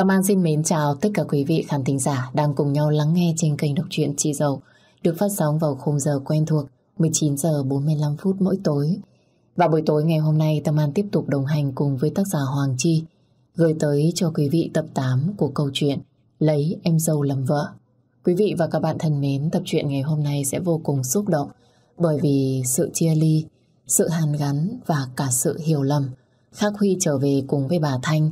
Tâm An xin mến chào tất cả quý vị khán thính giả đang cùng nhau lắng nghe trên kênh đọc truyện Chị Dầu được phát sóng vào khung giờ quen thuộc 19 giờ 45 phút mỗi tối. Và buổi tối ngày hôm nay Tâm An tiếp tục đồng hành cùng với tác giả Hoàng Chi gửi tới cho quý vị tập 8 của câu chuyện Lấy em dâu làm vợ. Quý vị và các bạn thân mến, tập truyện ngày hôm nay sẽ vô cùng xúc động bởi vì sự chia ly, sự hàn gắn và cả sự hiểu lầm. Khắc Huy trở về cùng với bà Thanh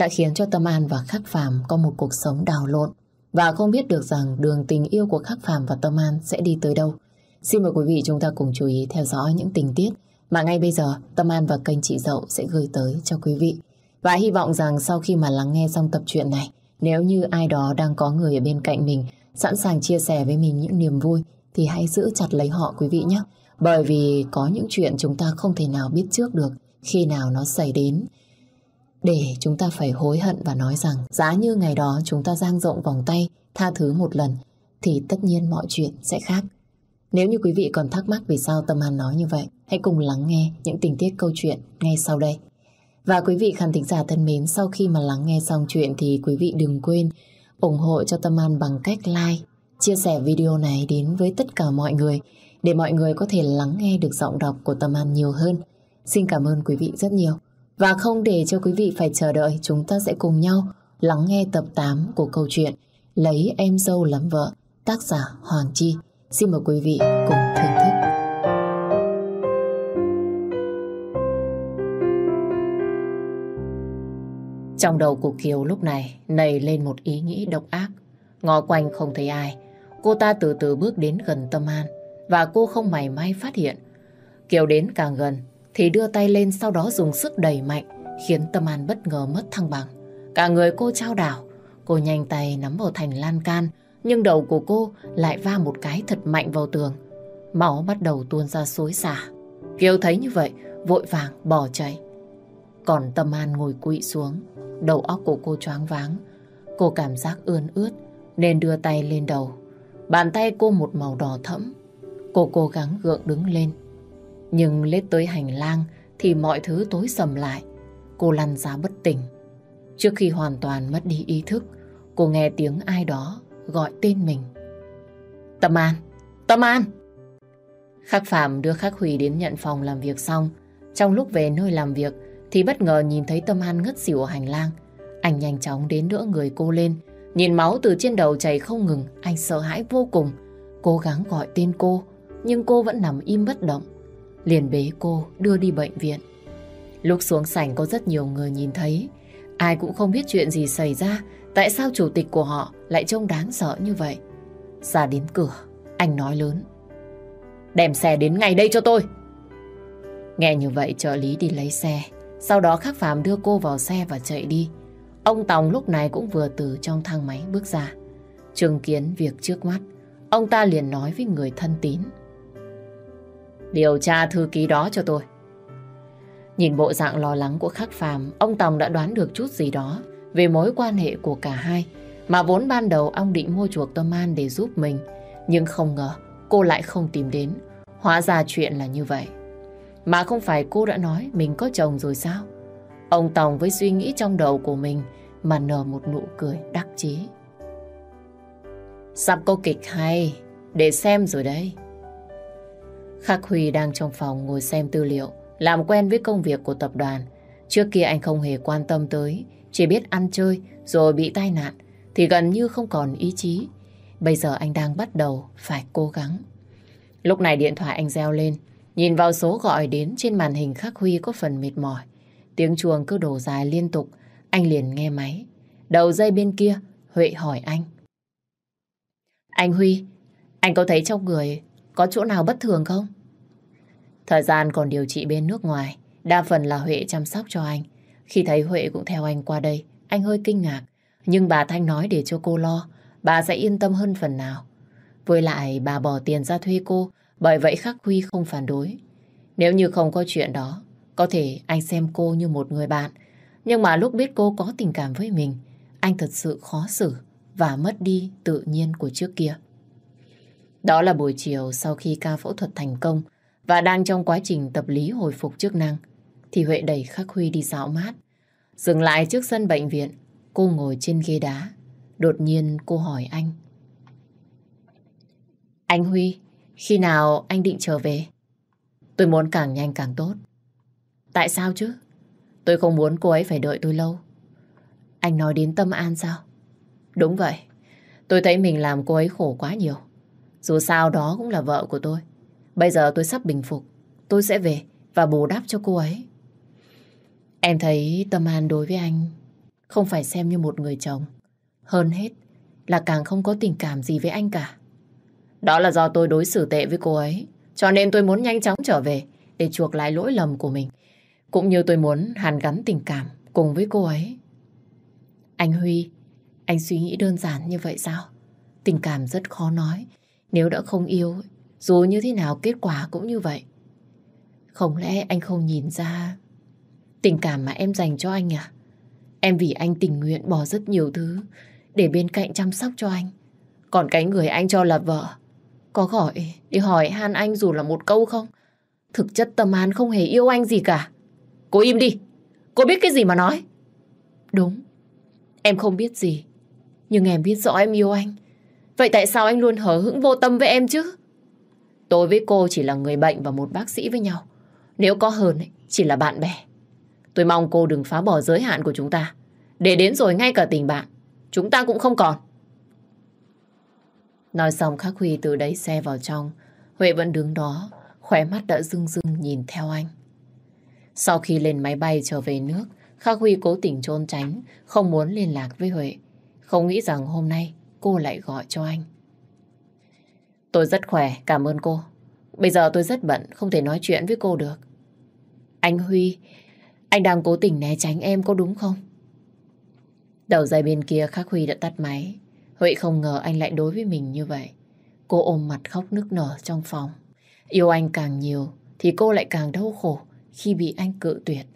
đã khiến cho Tâm An và Khắc Phàm có một cuộc sống đào lộn và không biết được rằng đường tình yêu của Khắc Phàm và Tâm An sẽ đi tới đâu. Xin mời quý vị chúng ta cùng chú ý theo dõi những tình tiết mà ngay bây giờ Tâm An và kênh Chị Dậu sẽ gửi tới cho quý vị. Và hy vọng rằng sau khi mà lắng nghe xong tập truyện này, nếu như ai đó đang có người ở bên cạnh mình sẵn sàng chia sẻ với mình những niềm vui thì hãy giữ chặt lấy họ quý vị nhé. Bởi vì có những chuyện chúng ta không thể nào biết trước được khi nào nó xảy đến. Để chúng ta phải hối hận và nói rằng giá như ngày đó chúng ta giang rộng vòng tay, tha thứ một lần, thì tất nhiên mọi chuyện sẽ khác. Nếu như quý vị còn thắc mắc vì sao Tâm An nói như vậy, hãy cùng lắng nghe những tình tiết câu chuyện ngay sau đây. Và quý vị khán thính giả thân mến, sau khi mà lắng nghe xong chuyện thì quý vị đừng quên ủng hộ cho Tâm An bằng cách like, chia sẻ video này đến với tất cả mọi người để mọi người có thể lắng nghe được giọng đọc của Tâm An nhiều hơn. Xin cảm ơn quý vị rất nhiều. Và không để cho quý vị phải chờ đợi, chúng ta sẽ cùng nhau lắng nghe tập 8 của câu chuyện Lấy em dâu làm vợ, tác giả Hoàng Chi. Xin mời quý vị cùng thưởng thức. Trong đầu của Kiều lúc này nảy lên một ý nghĩ độc ác. Ngó quanh không thấy ai. Cô ta từ từ bước đến gần Tâm An và cô không mảy may phát hiện. Kiều đến càng gần thì đưa tay lên sau đó dùng sức đẩy mạnh khiến Tâm An bất ngờ mất thăng bằng. Cả người cô trao đảo. Cô nhanh tay nắm vào thành lan can nhưng đầu của cô lại va một cái thật mạnh vào tường. Máu bắt đầu tuôn ra xối xả. Kiều thấy như vậy, vội vàng bỏ chạy. Còn Tâm An ngồi quỵ xuống, đầu óc của cô choáng váng. Cô cảm giác ươn ướt nên đưa tay lên đầu. Bàn tay cô một màu đỏ thẫm. Cô cố gắng gượng đứng lên. Nhưng lết tới hành lang thì mọi thứ tối sầm lại. Cô lăn ra bất tỉnh. Trước khi hoàn toàn mất đi ý thức, cô nghe tiếng ai đó gọi tên mình. Tâm An! Tâm An! Khắc Phạm đưa Khắc Huy đến nhận phòng làm việc xong. Trong lúc về nơi làm việc thì bất ngờ nhìn thấy Tâm An ngất xỉu ở hành lang. Anh nhanh chóng đến đỡ người cô lên. Nhìn máu từ trên đầu chảy không ngừng, anh sợ hãi vô cùng. Cố gắng gọi tên cô, nhưng cô vẫn nằm im bất động. Liền bế cô đưa đi bệnh viện. Lúc xuống sảnh có rất nhiều người nhìn thấy. Ai cũng không biết chuyện gì xảy ra Tại sao chủ tịch của họ lại trông đáng sợ như vậy? Ra đến cửa, anh nói lớn. Đem xe đến ngay đây cho tôi. Nghe như vậy trợ lý đi lấy xe. Sau đó khắc phàm đưa cô vào xe và chạy đi. Ông Tòng lúc này cũng vừa từ trong thang máy bước ra. Chứng kiến việc trước mắt, ông ta liền nói với người thân tín. Điều tra thư ký đó cho tôi. Nhìn bộ dạng lo lắng của khắc phàm, ông Tòng đã đoán được chút gì đó về mối quan hệ của cả hai. Mà vốn ban đầu ông định mua chuộc Tâm An để giúp mình. Nhưng không ngờ cô lại không tìm đến. Hóa ra chuyện là như vậy. Mà không phải cô đã nói mình có chồng rồi sao? Ông Tòng với suy nghĩ trong đầu của mình mà nở một nụ cười đắc chí. Sắp có kịch hay, để xem rồi đây. Khắc Huy đang trong phòng ngồi xem tư liệu, làm quen với công việc của tập đoàn. Trước kia anh không hề quan tâm tới chỉ biết ăn chơi rồi bị tai nạn thì gần như không còn ý chí. Bây giờ anh đang bắt đầu phải cố gắng. Lúc này điện thoại anh reo lên, nhìn vào số gọi đến trên màn hình khắc Huy có phần mệt mỏi. Tiếng chuông cứ đổ dài liên tục, anh liền nghe máy. Đầu dây bên kia, Huệ hỏi anh. Anh Huy, anh có thấy trong người có chỗ nào bất thường không? Thời gian còn điều trị bên nước ngoài, đa phần là Huệ chăm sóc cho anh. Khi thấy Huệ cũng theo anh qua đây, anh hơi kinh ngạc. Nhưng bà Thanh nói để cho cô lo, bà sẽ yên tâm hơn phần nào. Với lại bà bỏ tiền ra thuê cô, bởi vậy Khắc Huy không phản đối. Nếu như không có chuyện đó, có thể anh xem cô như một người bạn. Nhưng mà lúc biết cô có tình cảm với mình, anh thật sự khó xử và mất đi tự nhiên của trước kia. Đó là buổi chiều sau khi ca phẫu thuật thành công và đang trong quá trình tập lý hồi phục chức năng thì Huệ đẩy Khắc Huy đi dạo mát. Dừng lại trước sân bệnh viện, cô ngồi trên ghế đá. Đột nhiên cô hỏi anh. Anh Huy, khi nào anh định trở về? Tôi muốn càng nhanh càng tốt. Tại sao chứ? Tôi không muốn cô ấy phải đợi tôi lâu. Anh nói đến Tâm An sao? Đúng vậy. Tôi thấy mình làm cô ấy khổ quá nhiều. Dù sao đó cũng là vợ của tôi. Bây giờ tôi sắp bình phục. Tôi sẽ về và bù đắp cho cô ấy. Em thấy Tâm An đối với anh không phải xem như một người chồng. Hơn hết là càng không có tình cảm gì với anh cả. Đó là do tôi đối xử tệ với cô ấy. Cho nên tôi muốn nhanh chóng trở về để chuộc lại lỗi lầm của mình. Cũng như tôi muốn hàn gắn tình cảm cùng với cô ấy. Anh Huy, anh suy nghĩ đơn giản như vậy sao? Tình cảm rất khó nói. Nếu đã không yêu, dù như thế nào kết quả cũng như vậy. Không lẽ anh không nhìn ra tình cảm mà em dành cho anh à? Em vì anh tình nguyện bỏ rất nhiều thứ để bên cạnh chăm sóc cho anh. Còn cái người anh cho là vợ, có gọi đi hỏi han anh dù là một câu không? Thực chất Tâm An không hề yêu anh gì cả. Cô im đi, cô biết cái gì mà nói? Đúng, em không biết gì, nhưng em biết rõ em yêu anh. Vậy tại sao anh luôn hở hững vô tâm với em chứ? Tôi với cô chỉ là người bệnh và một bác sĩ với nhau. Nếu có hơn, chỉ là bạn bè. Tôi mong cô đừng phá bỏ giới hạn của chúng ta. Để đến rồi ngay cả tình bạn, chúng ta cũng không còn. Nói xong Khắc Huy từ đẩy xe vào trong. Huệ vẫn đứng đó, khóe mắt đã rưng rưng nhìn theo anh. Sau khi lên máy bay trở về nước, Khắc Huy cố tình trôn tránh, không muốn liên lạc với Huệ. Không nghĩ rằng hôm nay cô lại gọi cho anh. Tôi rất khỏe, cảm ơn cô. Bây giờ tôi rất bận, không thể nói chuyện với cô được. Anh Huy, anh đang cố tình né tránh em có đúng không? Đầu dây bên kia Khắc Huy đã tắt máy. Huệ không ngờ anh lại đối với mình như vậy. Cô ôm mặt khóc nức nở trong phòng. Yêu anh càng nhiều thì cô lại càng đau khổ khi bị anh cự tuyệt.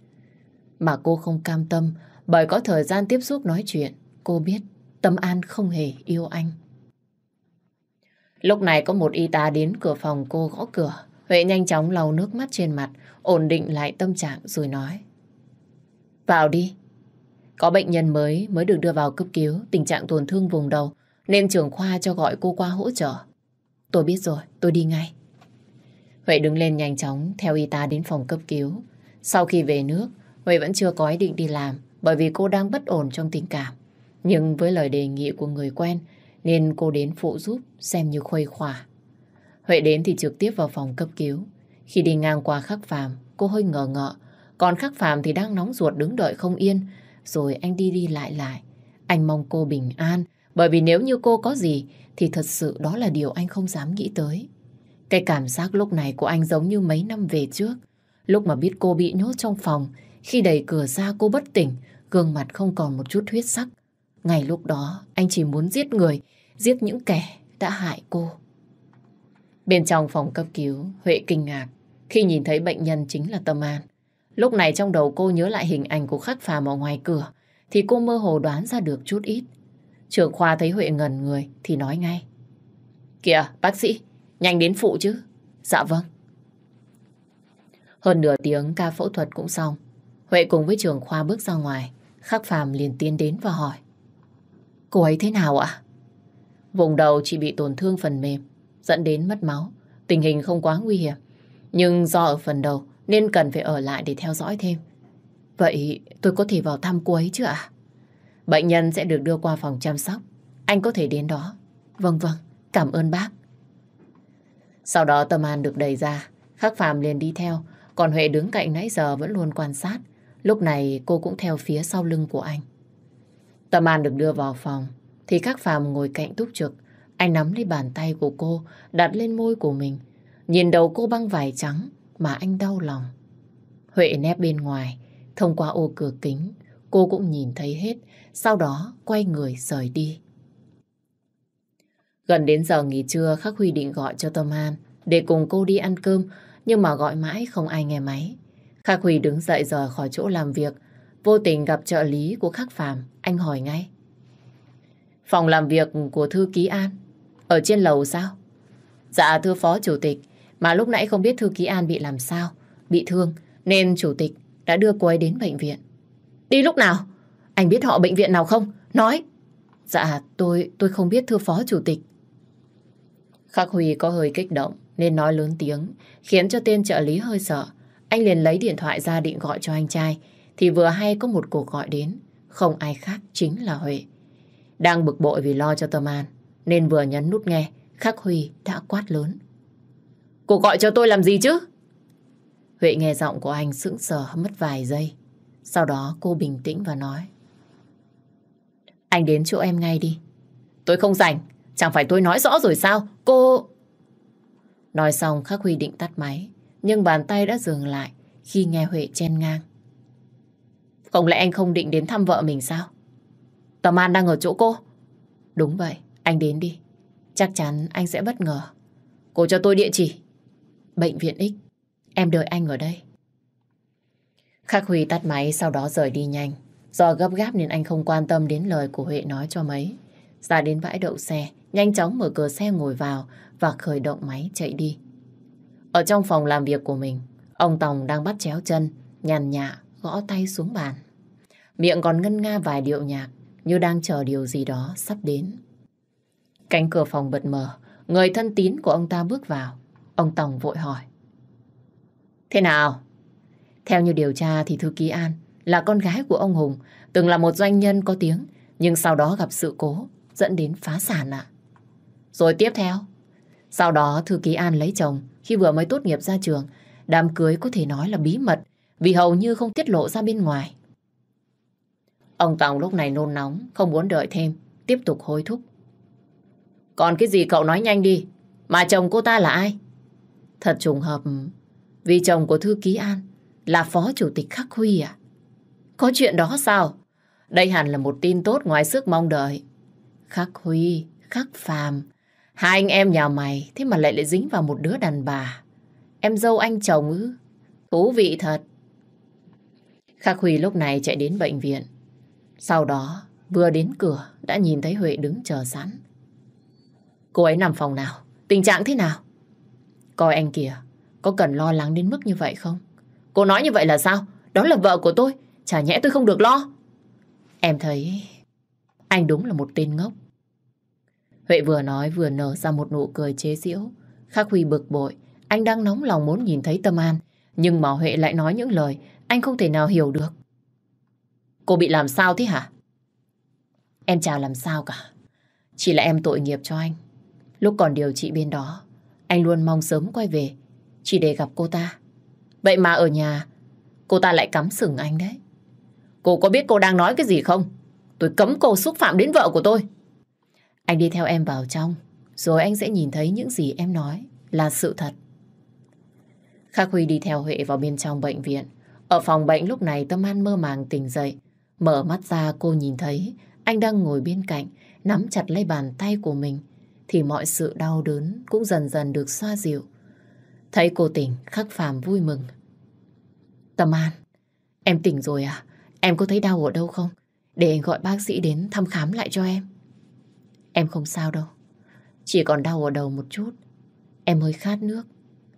Mà cô không cam tâm bởi có thời gian tiếp xúc nói chuyện. Cô biết Tâm An không hề yêu anh. Lúc này có một y tá đến cửa phòng cô gõ cửa. Huệ nhanh chóng lau nước mắt trên mặt, ổn định lại tâm trạng rồi nói. Vào đi. Có bệnh nhân mới mới được đưa vào cấp cứu, tình trạng tổn thương vùng đầu, nên trưởng khoa cho gọi cô qua hỗ trợ. Tôi biết rồi, tôi đi ngay. Huệ đứng lên nhanh chóng theo y tá đến phòng cấp cứu. Sau khi về nước, Huệ vẫn chưa có ý định đi làm bởi vì cô đang bất ổn trong tình cảm. Nhưng với lời đề nghị của người quen nên cô đến phụ giúp xem như khuây khỏa. Huệ đến thì trực tiếp vào phòng cấp cứu. Khi đi ngang qua khắc phàm, cô hơi ngờ ngợ. Còn khắc phàm thì đang nóng ruột đứng đợi không yên. Rồi anh đi đi lại lại. Anh mong cô bình an. Bởi vì nếu như cô có gì thì thật sự đó là điều anh không dám nghĩ tới. Cái cảm giác lúc này của anh giống như mấy năm về trước. Lúc mà biết cô bị nhốt trong phòng, khi đẩy cửa ra cô bất tỉnh, gương mặt không còn một chút huyết sắc. Ngày lúc đó, anh chỉ muốn giết người, giết những kẻ đã hại cô. Bên trong phòng cấp cứu, Huệ kinh ngạc khi nhìn thấy bệnh nhân chính là Tâm An. Lúc này trong đầu cô nhớ lại hình ảnh của khắc phàm ở ngoài cửa, thì cô mơ hồ đoán ra được chút ít. Trưởng khoa thấy Huệ ngần người thì nói ngay. Kìa, bác sĩ, nhanh đến phụ chứ. Dạ vâng. Hơn nửa tiếng ca phẫu thuật cũng xong. Huệ cùng với trưởng khoa bước ra ngoài. Khắc phàm liền tiến đến và hỏi. Cô ấy thế nào ạ? Vùng đầu chỉ bị tổn thương phần mềm, dẫn đến mất máu. Tình hình không quá nguy hiểm. Nhưng do ở phần đầu nên cần phải ở lại để theo dõi thêm. Vậy tôi có thể vào thăm cô ấy chứ ạ? Bệnh nhân sẽ được đưa qua phòng chăm sóc. Anh có thể đến đó. Vâng vâng, cảm ơn bác. Sau đó Tâm An được đẩy ra. Khắc Phạm liền đi theo. Còn Huệ đứng cạnh nãy giờ vẫn luôn quan sát. Lúc này cô cũng theo phía sau lưng của anh. Tâm An được đưa vào phòng. Thì các Phạm ngồi cạnh túc trực. Anh nắm lấy bàn tay của cô, đặt lên môi của mình. Nhìn đầu cô băng vải trắng mà anh đau lòng. Huệ nép bên ngoài, thông qua ô cửa kính, cô cũng nhìn thấy hết, sau đó quay người rời đi. Gần đến giờ nghỉ trưa, Khắc Huy định gọi cho Tâm An để cùng cô đi ăn cơm, nhưng mà gọi mãi không ai nghe máy. Khắc Huy đứng dậy rời khỏi chỗ làm việc, vô tình gặp trợ lý của Khắc Phạm, anh hỏi ngay. Phòng làm việc của thư ký An, ở trên lầu sao? Dạ thưa phó chủ tịch, mà lúc nãy không biết thư ký An bị làm sao, bị thương, nên chủ tịch đã đưa cô ấy đến bệnh viện. Đi lúc nào? Anh biết họ bệnh viện nào không? Nói. Dạ, tôi tôi không biết thưa phó chủ tịch. Khắc Huy có hơi kích động nên nói lớn tiếng, khiến cho tên trợ lý hơi sợ. Anh liền lấy điện thoại ra định gọi cho anh trai, thì vừa hay có một cuộc gọi đến, không ai khác chính là Huệ. Đang bực bội vì lo cho Tâm An, nên vừa nhấn nút nghe, Khắc Huy đã quát lớn. Cô gọi cho tôi làm gì chứ? Huệ nghe giọng của anh sững sờ mất vài giây. Sau đó cô bình tĩnh và nói. Anh đến chỗ em ngay đi. Tôi không rảnh. Chẳng phải tôi nói rõ rồi sao? Cô... Nói xong Khắc Huy định tắt máy. Nhưng bàn tay đã dừng lại khi nghe Huệ chen ngang. Không lẽ anh không định đến thăm vợ mình sao? Tâm An đang ở chỗ cô. Đúng vậy, anh đến đi. Chắc chắn anh sẽ bất ngờ. Cô cho tôi địa chỉ. Bệnh viện X. Em đợi anh ở đây. Khắc Huy tắt máy sau đó rời đi nhanh. Do gấp gáp nên anh không quan tâm đến lời của Huệ nói cho mấy. Ra đến bãi đậu xe, nhanh chóng mở cửa xe ngồi vào và khởi động máy chạy đi. Ở trong phòng làm việc của mình, ông Tòng đang bắt chéo chân, nhàn nhạ, gõ tay xuống bàn. Miệng còn ngân nga vài điệu nhạc như đang chờ điều gì đó sắp đến. Cánh cửa phòng bật mở, người thân tín của ông ta bước vào. Ông Tòng vội hỏi. Thế nào? Theo như điều tra thì Thư Ký An là con gái của ông Hùng, từng là một doanh nhân có tiếng, nhưng sau đó gặp sự cố, dẫn đến phá sản ạ. Rồi tiếp theo, sau đó Thư Ký An lấy chồng khi vừa mới tốt nghiệp ra trường, đám cưới có thể nói là bí mật vì hầu như không tiết lộ ra bên ngoài. Ông Tòng lúc này nôn nóng, không muốn đợi thêm, tiếp tục hối thúc. Còn cái gì cậu nói nhanh đi, mà chồng cô ta là ai? Thật trùng hợp, vì chồng của Thư Ký An là phó chủ tịch Khắc Huy à? Có chuyện đó sao? Đây hẳn là một tin tốt ngoài sức mong đợi. Khắc Huy, Khắc Phàm, hai anh em nhà mày thế mà lại lại dính vào một đứa đàn bà. Em dâu anh chồng ư? Thú vị thật. Khắc Huy lúc này chạy đến bệnh viện. Sau đó, vừa đến cửa đã nhìn thấy Huệ đứng chờ sẵn. Cô ấy nằm phòng nào? Tình trạng thế nào? Coi anh kìa, có cần lo lắng đến mức như vậy không? Cô nói như vậy là sao? Đó là vợ của tôi. Chả nhẽ tôi không được lo. Em thấy anh đúng là một tên ngốc. Huệ vừa nói vừa nở ra một nụ cười chế giễu. Khắc Huy bực bội. Anh đang nóng lòng muốn nhìn thấy Tâm An. Nhưng mà Huệ lại nói những lời anh không thể nào hiểu được. Cô bị làm sao thế hả? Em chả làm sao cả. Chỉ là em tội nghiệp cho anh. Lúc còn điều trị bên đó, anh luôn mong sớm quay về, chỉ để gặp cô ta. Vậy mà ở nhà, cô ta lại cắm sừng anh đấy. Cô có biết cô đang nói cái gì không? Tôi cấm cô xúc phạm đến vợ của tôi. Anh đi theo em vào trong, rồi anh sẽ nhìn thấy những gì em nói là sự thật. Khắc Huy đi theo Huệ vào bên trong bệnh viện. Ở phòng bệnh lúc này Tâm An mơ màng tỉnh dậy. Mở mắt ra cô nhìn thấy anh đang ngồi bên cạnh, nắm chặt lấy bàn tay của mình. Thì mọi sự đau đớn cũng dần dần được xoa dịu. Thấy cô tỉnh, khắc phàm vui mừng. Tâm An, em tỉnh rồi à? Em có thấy đau ở đâu không? Để anh gọi bác sĩ đến thăm khám lại cho em. Em không sao đâu. Chỉ còn đau ở đầu một chút. Em hơi khát nước.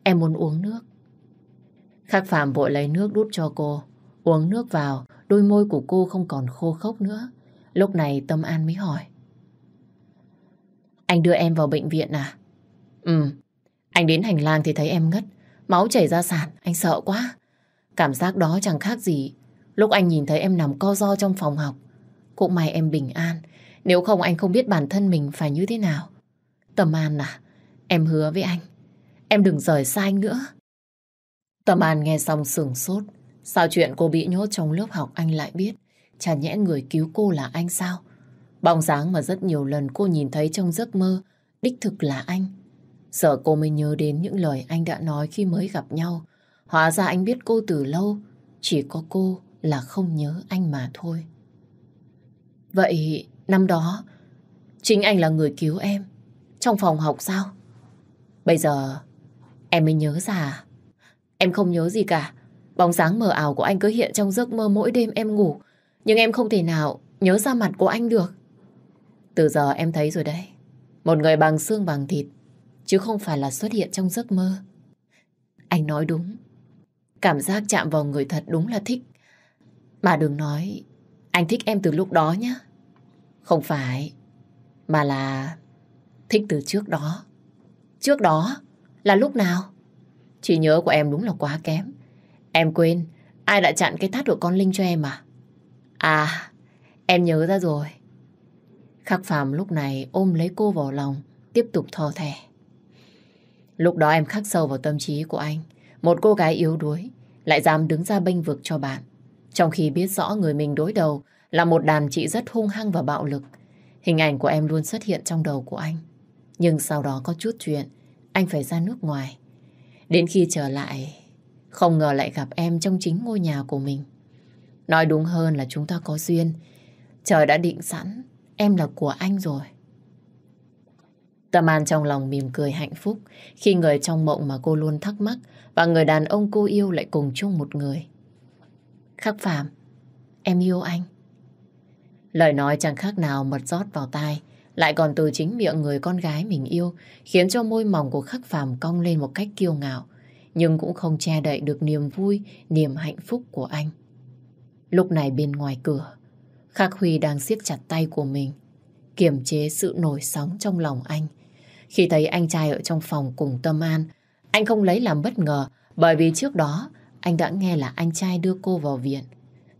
Em muốn uống nước. Khắc Phạm vội lấy nước đút cho cô. Uống nước vào, đôi môi của cô không còn khô khốc nữa. Lúc này Tâm An mới hỏi. Anh đưa em vào bệnh viện à? Ừ. Anh đến hành lang thì thấy em ngất. Máu chảy ra sàn, anh sợ quá. Cảm giác đó chẳng khác gì. Lúc anh nhìn thấy em nằm co ro trong phòng học. Cũng may em bình an. Nếu không anh không biết bản thân mình phải như thế nào. Tâm An à, em hứa với anh. Em đừng rời xa anh nữa. Tâm An nghe xong sừng sốt. Sao chuyện cô bị nhốt trong lớp học anh lại biết? Chả nhẽ người cứu cô là anh sao? Bóng dáng mà rất nhiều lần cô nhìn thấy trong giấc mơ, đích thực là anh. Giờ cô mới nhớ đến những lời anh đã nói khi mới gặp nhau. Hóa ra anh biết cô từ lâu, chỉ có cô là không nhớ anh mà thôi. Vậy năm đó, chính anh là người cứu em trong phòng học sao? Bây giờ em mới nhớ ra à? Em không nhớ gì cả. Bóng dáng mờ ảo của anh cứ hiện trong giấc mơ mỗi đêm em ngủ. Nhưng em không thể nào nhớ ra mặt của anh được. Từ giờ em thấy rồi đấy. Một người bằng xương bằng thịt. Chứ không phải là xuất hiện trong giấc mơ. Anh nói đúng. Cảm giác chạm vào người thật đúng là thích. Mà đừng nói Anh thích em từ lúc đó nhé. Không phải, mà là thích từ trước đó. Trước đó là lúc nào? Chỉ nhớ của em đúng là quá kém. Em quên, ai đã chặn cái thắt của con Linh cho em à? À, em nhớ ra rồi. Khắc Phạm lúc này ôm lấy cô vào lòng, tiếp tục thò thẻ. Lúc đó em khắc sâu vào tâm trí của anh. Một cô gái yếu đuối lại dám đứng ra bênh vực cho bạn. Trong khi biết rõ người mình đối đầu là một đàn chị rất hung hăng và bạo lực. Hình ảnh của em luôn xuất hiện trong đầu của anh. Nhưng sau đó có chút chuyện, anh phải ra nước ngoài. Đến khi trở lại, không ngờ lại gặp em trong chính ngôi nhà của mình. Nói đúng hơn là chúng ta có duyên. Trời đã định sẵn, em là của anh rồi. Tâm An trong lòng mỉm cười hạnh phúc khi người trong mộng mà cô luôn thắc mắc và người đàn ông cô yêu lại cùng chung một người. Khắc Phạm, em yêu anh. Lời nói chẳng khác nào mật rót vào tai, lại còn từ chính miệng người con gái mình yêu, khiến cho môi mỏng của Khắc phàm cong lên một cách kiêu ngạo, nhưng cũng không che đậy được niềm vui, niềm hạnh phúc của anh. Lúc này bên ngoài cửa, Khắc Huy đang siết chặt tay của mình, kiềm chế sự nổi sóng trong lòng anh. Khi thấy anh trai ở trong phòng cùng Tâm An, anh không lấy làm bất ngờ bởi vì trước đó anh đã nghe là anh trai đưa cô vào viện.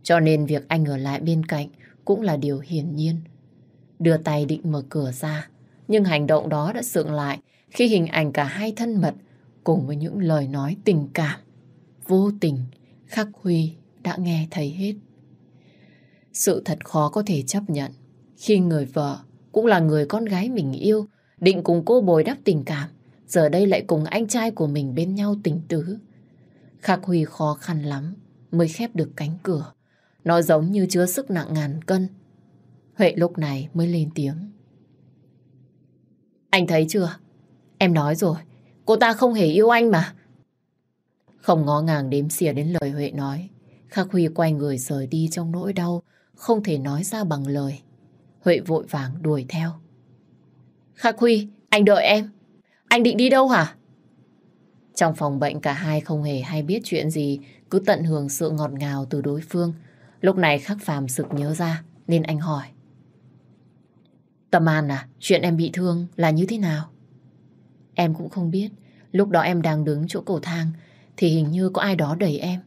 Cho nên việc anh ở lại bên cạnh cũng là điều hiển nhiên. Đưa tay định mở cửa ra, nhưng hành động đó đã sượng lại khi hình ảnh cả hai thân mật cùng với những lời nói tình cảm, vô tình, khắc huy đã nghe thấy hết. Sự thật khó có thể chấp nhận khi người vợ cũng là người con gái mình yêu định cùng cô bồi đắp tình cảm giờ đây lại cùng anh trai của mình bên nhau tình tứ. Khắc Huy khó khăn lắm mới khép được cánh cửa. Nó giống như chứa sức nặng ngàn cân. Huệ lúc này mới lên tiếng. Anh thấy chưa? Em nói rồi, cô ta không hề yêu anh mà. Không ngó ngàng đếm xỉa đến lời Huệ nói. Khắc Huy quay người rời đi trong nỗi đau, không thể nói ra bằng lời. Huệ vội vàng đuổi theo. Khắc Huy, anh đợi em. Anh định đi đâu hả? Trong phòng bệnh cả hai không hề hay biết chuyện gì, cứ tận hưởng sự ngọt ngào từ đối phương. Lúc này khắc phàm sực nhớ ra, nên anh hỏi. Tâm An à, chuyện em bị thương là như thế nào? Em cũng không biết. Lúc đó em đang đứng chỗ cầu thang, thì hình như có ai đó đẩy em.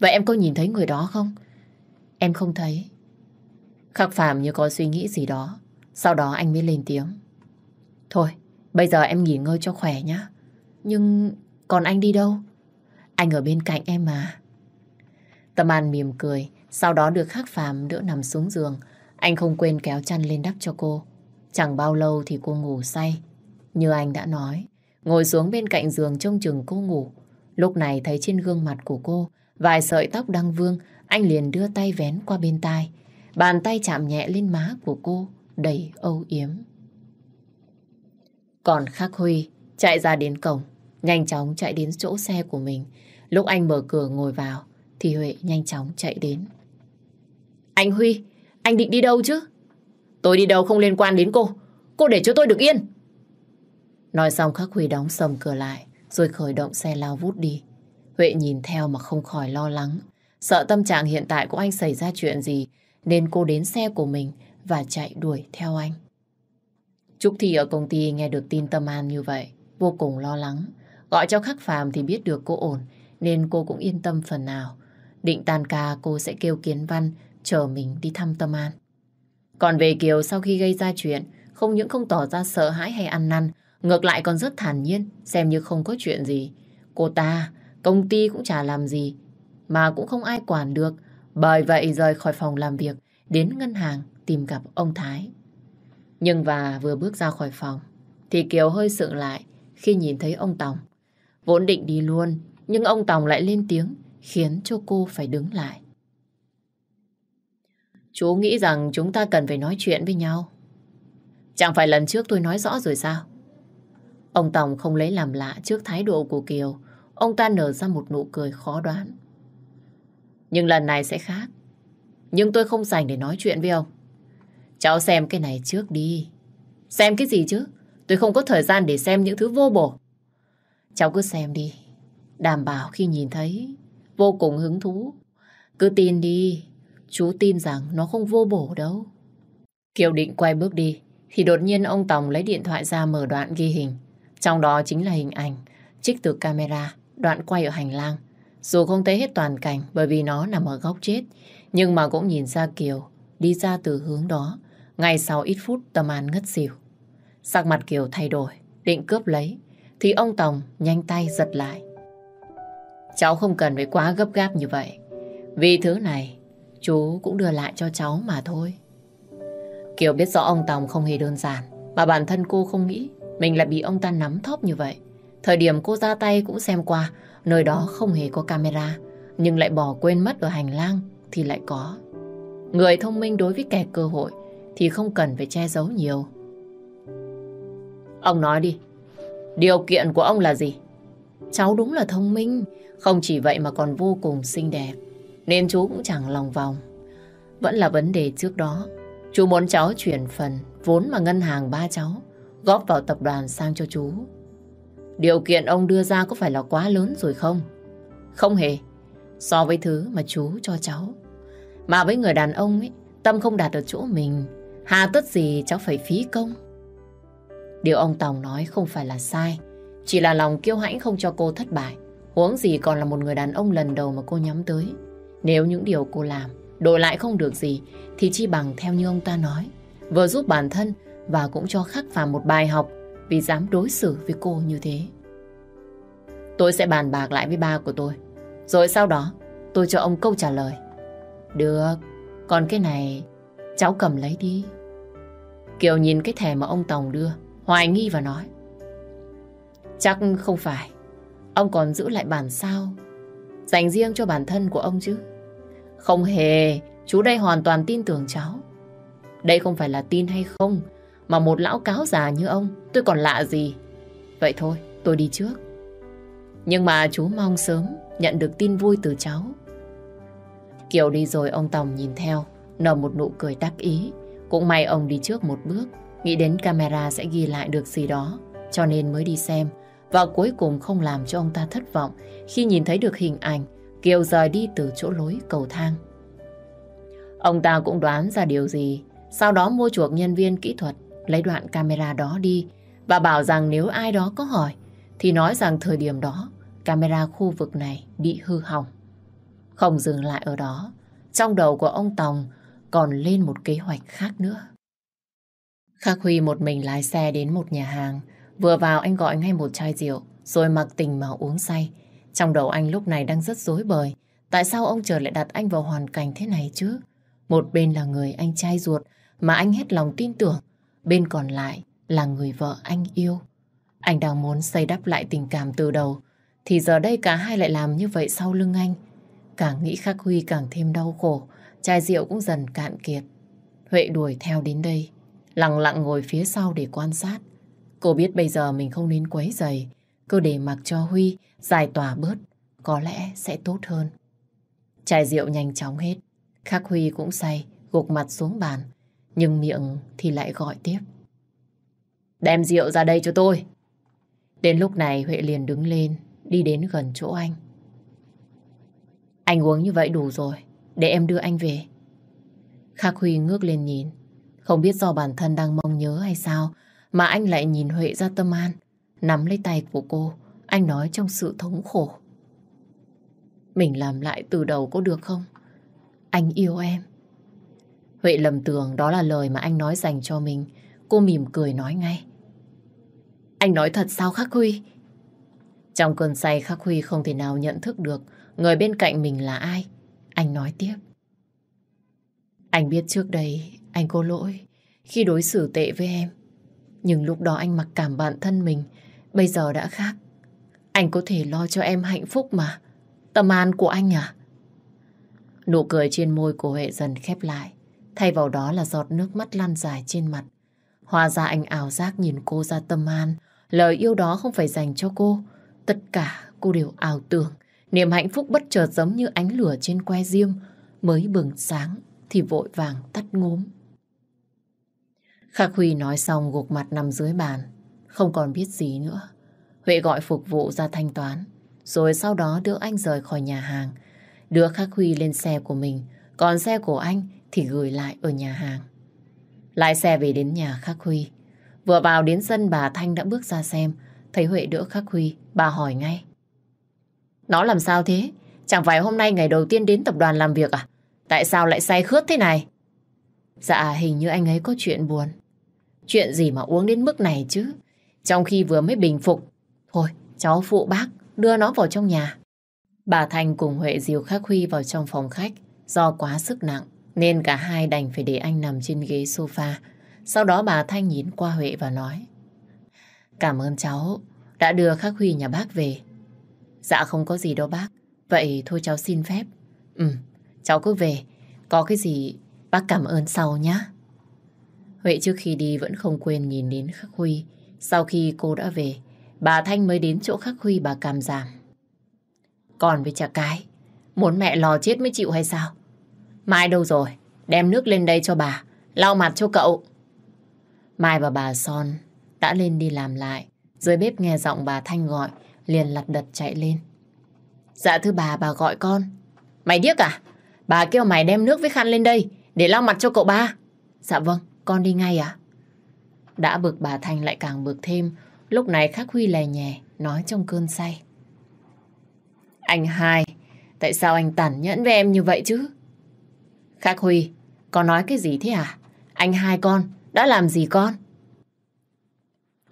Vậy em có nhìn thấy người đó không? Em không thấy. Khắc Phạm như có suy nghĩ gì đó. Sau đó anh mới lên tiếng. Thôi, bây giờ em nghỉ ngơi cho khỏe nhá. Nhưng còn anh đi đâu? Anh ở bên cạnh em mà. Tâm An mỉm cười, sau đó được Khắc Phạm đỡ nằm xuống giường. Anh không quên kéo chăn lên đắp cho cô. Chẳng bao lâu thì cô ngủ say. Như anh đã nói, ngồi xuống bên cạnh giường trông chừng cô ngủ. Lúc này thấy trên gương mặt của cô vài sợi tóc đang vương, anh liền đưa tay vén qua bên tai. Bàn tay chạm nhẹ lên má của cô, đầy âu yếm. Còn Khắc Huy chạy ra đến cổng, nhanh chóng chạy đến chỗ xe của mình. Lúc anh mở cửa ngồi vào, thì Huệ nhanh chóng chạy đến. Anh Huy, anh định đi đâu chứ? Tôi đi đâu không liên quan đến cô. Cô để cho tôi được yên. Nói xong Khắc Huy đóng sầm cửa lại, rồi khởi động xe lao vút đi. Huệ nhìn theo mà không khỏi lo lắng. Sợ tâm trạng hiện tại của anh xảy ra chuyện gì, nên cô đến xe của mình và chạy đuổi theo anh. Trúc Thị ở công ty nghe được tin Tâm An như vậy, vô cùng lo lắng. Gọi cho Khắc Phàm thì biết được cô ổn, nên cô cũng yên tâm phần nào. Định tan ca cô sẽ kêu Kiến Văn chờ mình đi thăm Tâm An. Còn về Kiều sau khi gây ra chuyện, không những không tỏ ra sợ hãi hay ăn năn, ngược lại còn rất thản nhiên, xem như không có chuyện gì. Cô ta, công ty cũng chả làm gì, mà cũng không ai quản được. Bởi vậy rời khỏi phòng làm việc, đến ngân hàng tìm gặp ông Thái. Nhưng và vừa bước ra khỏi phòng, thì Kiều hơi sượng lại khi nhìn thấy ông Tòng. Vốn định đi luôn, nhưng ông Tòng lại lên tiếng, khiến cho cô phải đứng lại. Chú nghĩ rằng chúng ta cần phải nói chuyện với nhau. Chẳng phải lần trước tôi nói rõ rồi sao? Ông Tòng không lấy làm lạ trước thái độ của Kiều. Ông ta nở ra một nụ cười khó đoán. Nhưng lần này sẽ khác. Nhưng tôi không dành để nói chuyện với ông. Cháu xem cái này trước đi. Xem cái gì chứ? Tôi không có thời gian để xem những thứ vô bổ. Cháu cứ xem đi. Đảm bảo khi nhìn thấy, vô cùng hứng thú. Cứ tin đi chú tin rằng nó không vô bổ đâu. Kiều định quay bước đi, thì đột nhiên ông Tòng lấy điện thoại ra mở đoạn ghi hình. Trong đó chính là hình ảnh trích từ camera, đoạn quay ở hành lang. Dù không thấy hết toàn cảnh bởi vì nó nằm ở góc chết, nhưng mà cũng nhìn ra Kiều đi ra từ hướng đó. Ngay sau ít phút Tâm An ngất xỉu. Sắc mặt Kiều thay đổi, định cướp lấy, thì ông Tòng nhanh tay giật lại. Cháu không cần phải quá gấp gáp như vậy. Vì thứ này, chú cũng đưa lại cho cháu mà thôi. Kiều biết rõ ông Tòng không hề đơn giản, mà bản thân cô không nghĩ mình lại bị ông ta nắm thóp như vậy. Thời điểm cô ra tay cũng xem qua, nơi đó không hề có camera, nhưng lại bỏ quên mất ở hành lang thì lại có. Người thông minh đối với kẻ cơ hội thì không cần phải che giấu nhiều. Ông nói đi, điều kiện của ông là gì? Cháu đúng là thông minh, không chỉ vậy mà còn vô cùng xinh đẹp, nên chú cũng chẳng lòng vòng. Vẫn là vấn đề trước đó, chú muốn cháu chuyển phần vốn mà ngân hàng ba cháu góp vào tập đoàn sang cho chú. Điều kiện ông đưa ra có phải là quá lớn rồi không? Không hề. So với thứ mà chú cho cháu. Mà với người đàn ông ấy, tâm không đạt được chỗ mình. Hà tất gì cháu phải phí công. Điều ông Tòng nói không phải là sai. Chỉ là lòng kiêu hãnh không cho cô thất bại. Huống gì còn là một người đàn ông lần đầu mà cô nhắm tới. Nếu những điều cô làm đổi lại không được gì thì chi bằng theo như ông ta nói. Vừa giúp bản thân và cũng cho khắc phàm một bài học vì dám đối xử với cô như thế. Tôi sẽ bàn bạc lại với ba của tôi. Rồi sau đó tôi cho ông câu trả lời. Được, còn cái này cháu cầm lấy đi. Kiều nhìn cái thẻ mà ông Tòng đưa, hoài nghi và nói. Chắc không phải. Ông còn giữ lại bản sao dành riêng cho bản thân của ông chứ. Không hề, chú đây hoàn toàn tin tưởng cháu. Đây không phải là tin hay không, mà một lão cáo già như ông tôi còn lạ gì. Vậy thôi, tôi đi trước. Nhưng mà chú mong sớm nhận được tin vui từ cháu. Kiều đi rồi ông Tòng nhìn theo, nở một nụ cười đắc ý. Cũng may ông đi trước một bước, nghĩ đến camera sẽ ghi lại được gì đó, cho nên mới đi xem. Và cuối cùng không làm cho ông ta thất vọng khi nhìn thấy được hình ảnh Kiều rời đi từ chỗ lối cầu thang. Ông ta cũng đoán ra điều gì, sau đó mua chuộc nhân viên kỹ thuật lấy đoạn camera đó đi và bảo rằng nếu ai đó có hỏi thì nói rằng thời điểm đó camera khu vực này bị hư hỏng. Không dừng lại ở đó, trong đầu của ông Tòng còn lên một kế hoạch khác nữa. Khắc Huy một mình lái xe đến một nhà hàng, vừa vào anh gọi ngay một chai rượu, rồi mặc tình mà uống say. Trong đầu anh lúc này đang rất rối bời, tại sao ông trời lại đặt anh vào hoàn cảnh thế này chứ? Một bên là người anh trai ruột mà anh hết lòng tin tưởng, bên còn lại là người vợ anh yêu. Anh đang muốn xây đắp lại tình cảm từ đầu, thì giờ đây cả hai lại làm như vậy sau lưng anh. Càng nghĩ Khắc Huy càng thêm đau khổ, chai rượu cũng dần cạn kiệt. Huệ đuổi theo đến đây, lặng lặng ngồi phía sau để quan sát. Cô biết bây giờ mình không nên quấy giày, cứ để mặc cho Huy giải tỏa bớt, có lẽ sẽ tốt hơn. Chai rượu nhanh chóng hết, Khắc Huy cũng say, gục mặt xuống bàn, nhưng miệng thì lại gọi tiếp. Đem rượu ra đây cho tôi. Đến lúc này Huệ liền đứng lên, đi đến gần chỗ anh. Anh uống như vậy đủ rồi, để em đưa anh về. Khắc Huy ngước lên nhìn, không biết do bản thân đang mong nhớ hay sao mà anh lại nhìn Huệ ra tâm an, nắm lấy tay của cô, anh nói trong sự thống khổ. Mình làm lại từ đầu có được không? Anh yêu em. Huệ lầm tưởng đó là lời mà anh nói dành cho mình. Cô mỉm cười nói ngay. Anh nói thật sao Khắc Huy? Trong cơn say Khắc Huy không thể nào nhận thức được người bên cạnh mình là ai. Anh nói tiếp. Anh biết trước đây anh có lỗi khi đối xử tệ với em. Nhưng lúc đó anh mặc cảm bản thân mình, bây giờ đã khác. Anh có thể lo cho em hạnh phúc mà. Tâm an của anh à? Nụ cười trên môi của Huệ dần khép lại. Thay vào đó là giọt nước mắt lăn dài trên mặt. Hóa ra anh ảo giác nhìn cô ra tâm an. Lời yêu đó không phải dành cho cô. Tất cả cô đều ảo tưởng. Niềm hạnh phúc bất chợt giống như ánh lửa trên que diêm. Mới bừng sáng thì vội vàng tắt ngốm. Khắc Huy nói xong gục mặt nằm dưới bàn. Không còn biết gì nữa. Huệ gọi phục vụ ra thanh toán. Rồi sau đó đưa anh rời khỏi nhà hàng. Đưa Khắc Huy lên xe của mình còn xe của anh thì gửi lại ở nhà hàng. Lái xe về đến nhà Khắc Huy. Vừa vào đến sân bà Thanh đã bước ra xem, thấy Huệ đỡ Khắc Huy, bà hỏi ngay. Nó làm sao thế? Chẳng phải hôm nay ngày đầu tiên đến tập đoàn làm việc à? Tại sao lại say khướt thế này? Dạ hình như anh ấy có chuyện buồn. Chuyện gì mà uống đến mức này chứ? Trong khi vừa mới bình phục. Thôi, cháu phụ bác, đưa nó vào trong nhà. Bà Thanh cùng Huệ dìu Khắc Huy vào trong phòng khách. Do quá sức nặng, nên cả hai đành phải để anh nằm trên ghế sofa. Sau đó bà Thanh nhìn qua Huệ và nói. Cảm ơn cháu đã đưa Khắc Huy nhà bác về. Dạ không có gì đâu bác. Vậy thôi cháu xin phép. Ừ, cháu cứ về. Có cái gì bác cảm ơn sau nhá. Huệ trước khi đi vẫn không quên nhìn đến Khắc Huy. Sau khi cô đã về, bà Thanh mới đến chỗ Khắc Huy bà cảm giảm. Còn với chả cái, muốn mẹ lò chết mới chịu hay sao? Mai đâu rồi? Đem nước lên đây cho bà, lau mặt cho cậu. Mai và bà Son đã lên đi làm lại. Dưới bếp nghe giọng bà Thanh gọi, liền lặt đật chạy lên. Dạ thưa bà, bà gọi con. Mày điếc à? Bà kêu mày đem nước với khăn lên đây để lau mặt cho cậu ba. Dạ vâng, con đi ngay à? Đã bực bà Thanh lại càng bực thêm. Lúc này Khắc Huy lè nhẹ, nói trong cơn say. Anh hai, tại sao anh tàn nhẫn với em như vậy chứ? Khắc Huy, con nói cái gì thế à? Anh hai con, đã làm gì con?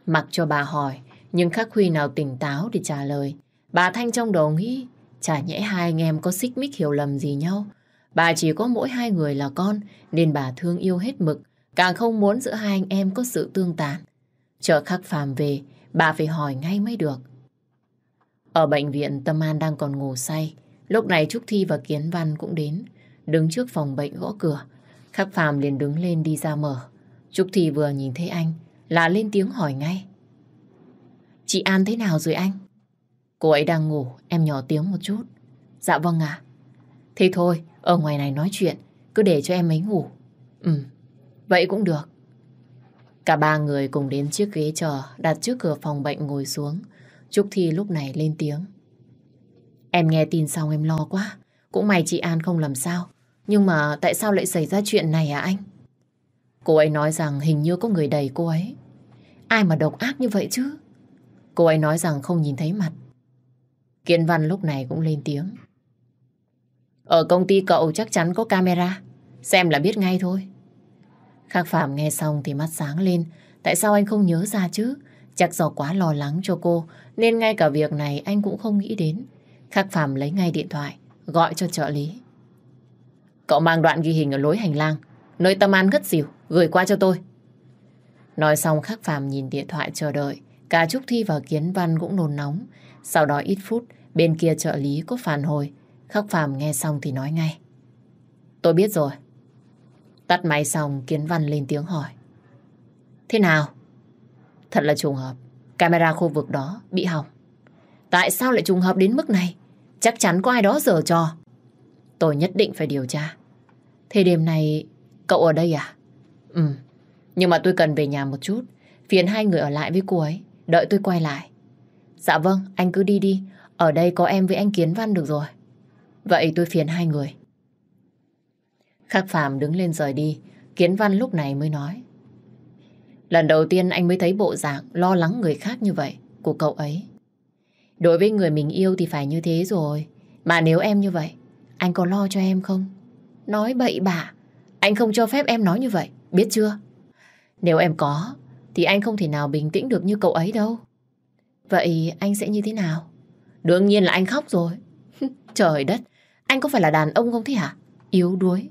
Mặc cho bà hỏi, nhưng Khắc Huy nào tỉnh táo để trả lời. Bà Thanh trong đầu nghĩ, chả nhẽ hai anh em có xích mích hiểu lầm gì nhau. Bà chỉ có mỗi hai người là con, nên bà thương yêu hết mực, càng không muốn giữa hai anh em có sự tương tàn. Chờ Khắc Phàm về, bà phải hỏi ngay mới được. Ở bệnh viện, Tâm An đang còn ngủ say. Lúc này Trúc Thi và Kiến Văn cũng đến, đứng trước phòng bệnh gõ cửa. Khắc Phàm liền đứng lên đi ra mở. Trúc Thi vừa nhìn thấy anh, là lên tiếng hỏi ngay. Chị An thế nào rồi anh? Cô ấy đang ngủ, em nhỏ tiếng một chút. Dạ vâng ạ. Thế thôi, ở ngoài này nói chuyện, cứ để cho em ấy ngủ. Ừ, vậy cũng được. Cả ba người cùng đến chiếc ghế chờ, đặt trước cửa phòng bệnh ngồi xuống. Trúc Thi lúc này lên tiếng. Em nghe tin xong em lo quá. Cũng may chị An không làm sao. Nhưng mà tại sao lại xảy ra chuyện này à anh? Cô ấy nói rằng hình như có người đầy cô ấy. Ai mà độc ác như vậy chứ? Cô ấy nói rằng không nhìn thấy mặt. Kiên Văn lúc này cũng lên tiếng. Ở công ty cậu chắc chắn có camera. Xem là biết ngay thôi. Khác Phạm nghe xong thì mắt sáng lên. Tại sao anh không nhớ ra chứ? Chắc do quá lo lắng cho cô nên ngay cả việc này anh cũng không nghĩ đến. Khắc Phạm lấy ngay điện thoại gọi cho trợ lý. Cậu mang đoạn ghi hình ở lối hành lang nơi Tâm An ngất xỉu gửi qua cho tôi. Nói xong Khắc Phạm nhìn điện thoại chờ đợi. Cả Trúc Thi và Kiến Văn cũng nôn nóng. Sau đó ít phút, bên kia trợ lý có phản hồi. Khắc Phạm nghe xong thì nói ngay. Tôi biết rồi. Tắt máy xong, Kiến Văn lên tiếng hỏi. Thế nào? Thật là trùng hợp. Camera khu vực đó bị hỏng. Tại sao lại trùng hợp đến mức này? Chắc chắn có ai đó dở trò. Tôi nhất định phải điều tra. Thế đêm này cậu ở đây à? Ừ. Nhưng mà tôi cần về nhà một chút. Phiền hai người ở lại với cô ấy. Đợi tôi quay lại. Dạ vâng, anh cứ đi đi. Ở đây có em với anh Kiến Văn được rồi. Vậy tôi phiền hai người. Khắc Phạm đứng lên rời đi. Kiến Văn lúc này mới nói. Lần đầu tiên anh mới thấy bộ dạng lo lắng người khác như vậy của cậu ấy. Đối với người mình yêu thì phải như thế rồi. Mà nếu em như vậy, anh có lo cho em không? Nói bậy bạ. Anh không cho phép em nói như vậy, biết chưa? Nếu em có, thì anh không thể nào bình tĩnh được như cậu ấy đâu. Vậy anh sẽ như thế nào? Đương nhiên là anh khóc rồi. Trời đất, anh có phải là đàn ông không thế hả? Yếu đuối.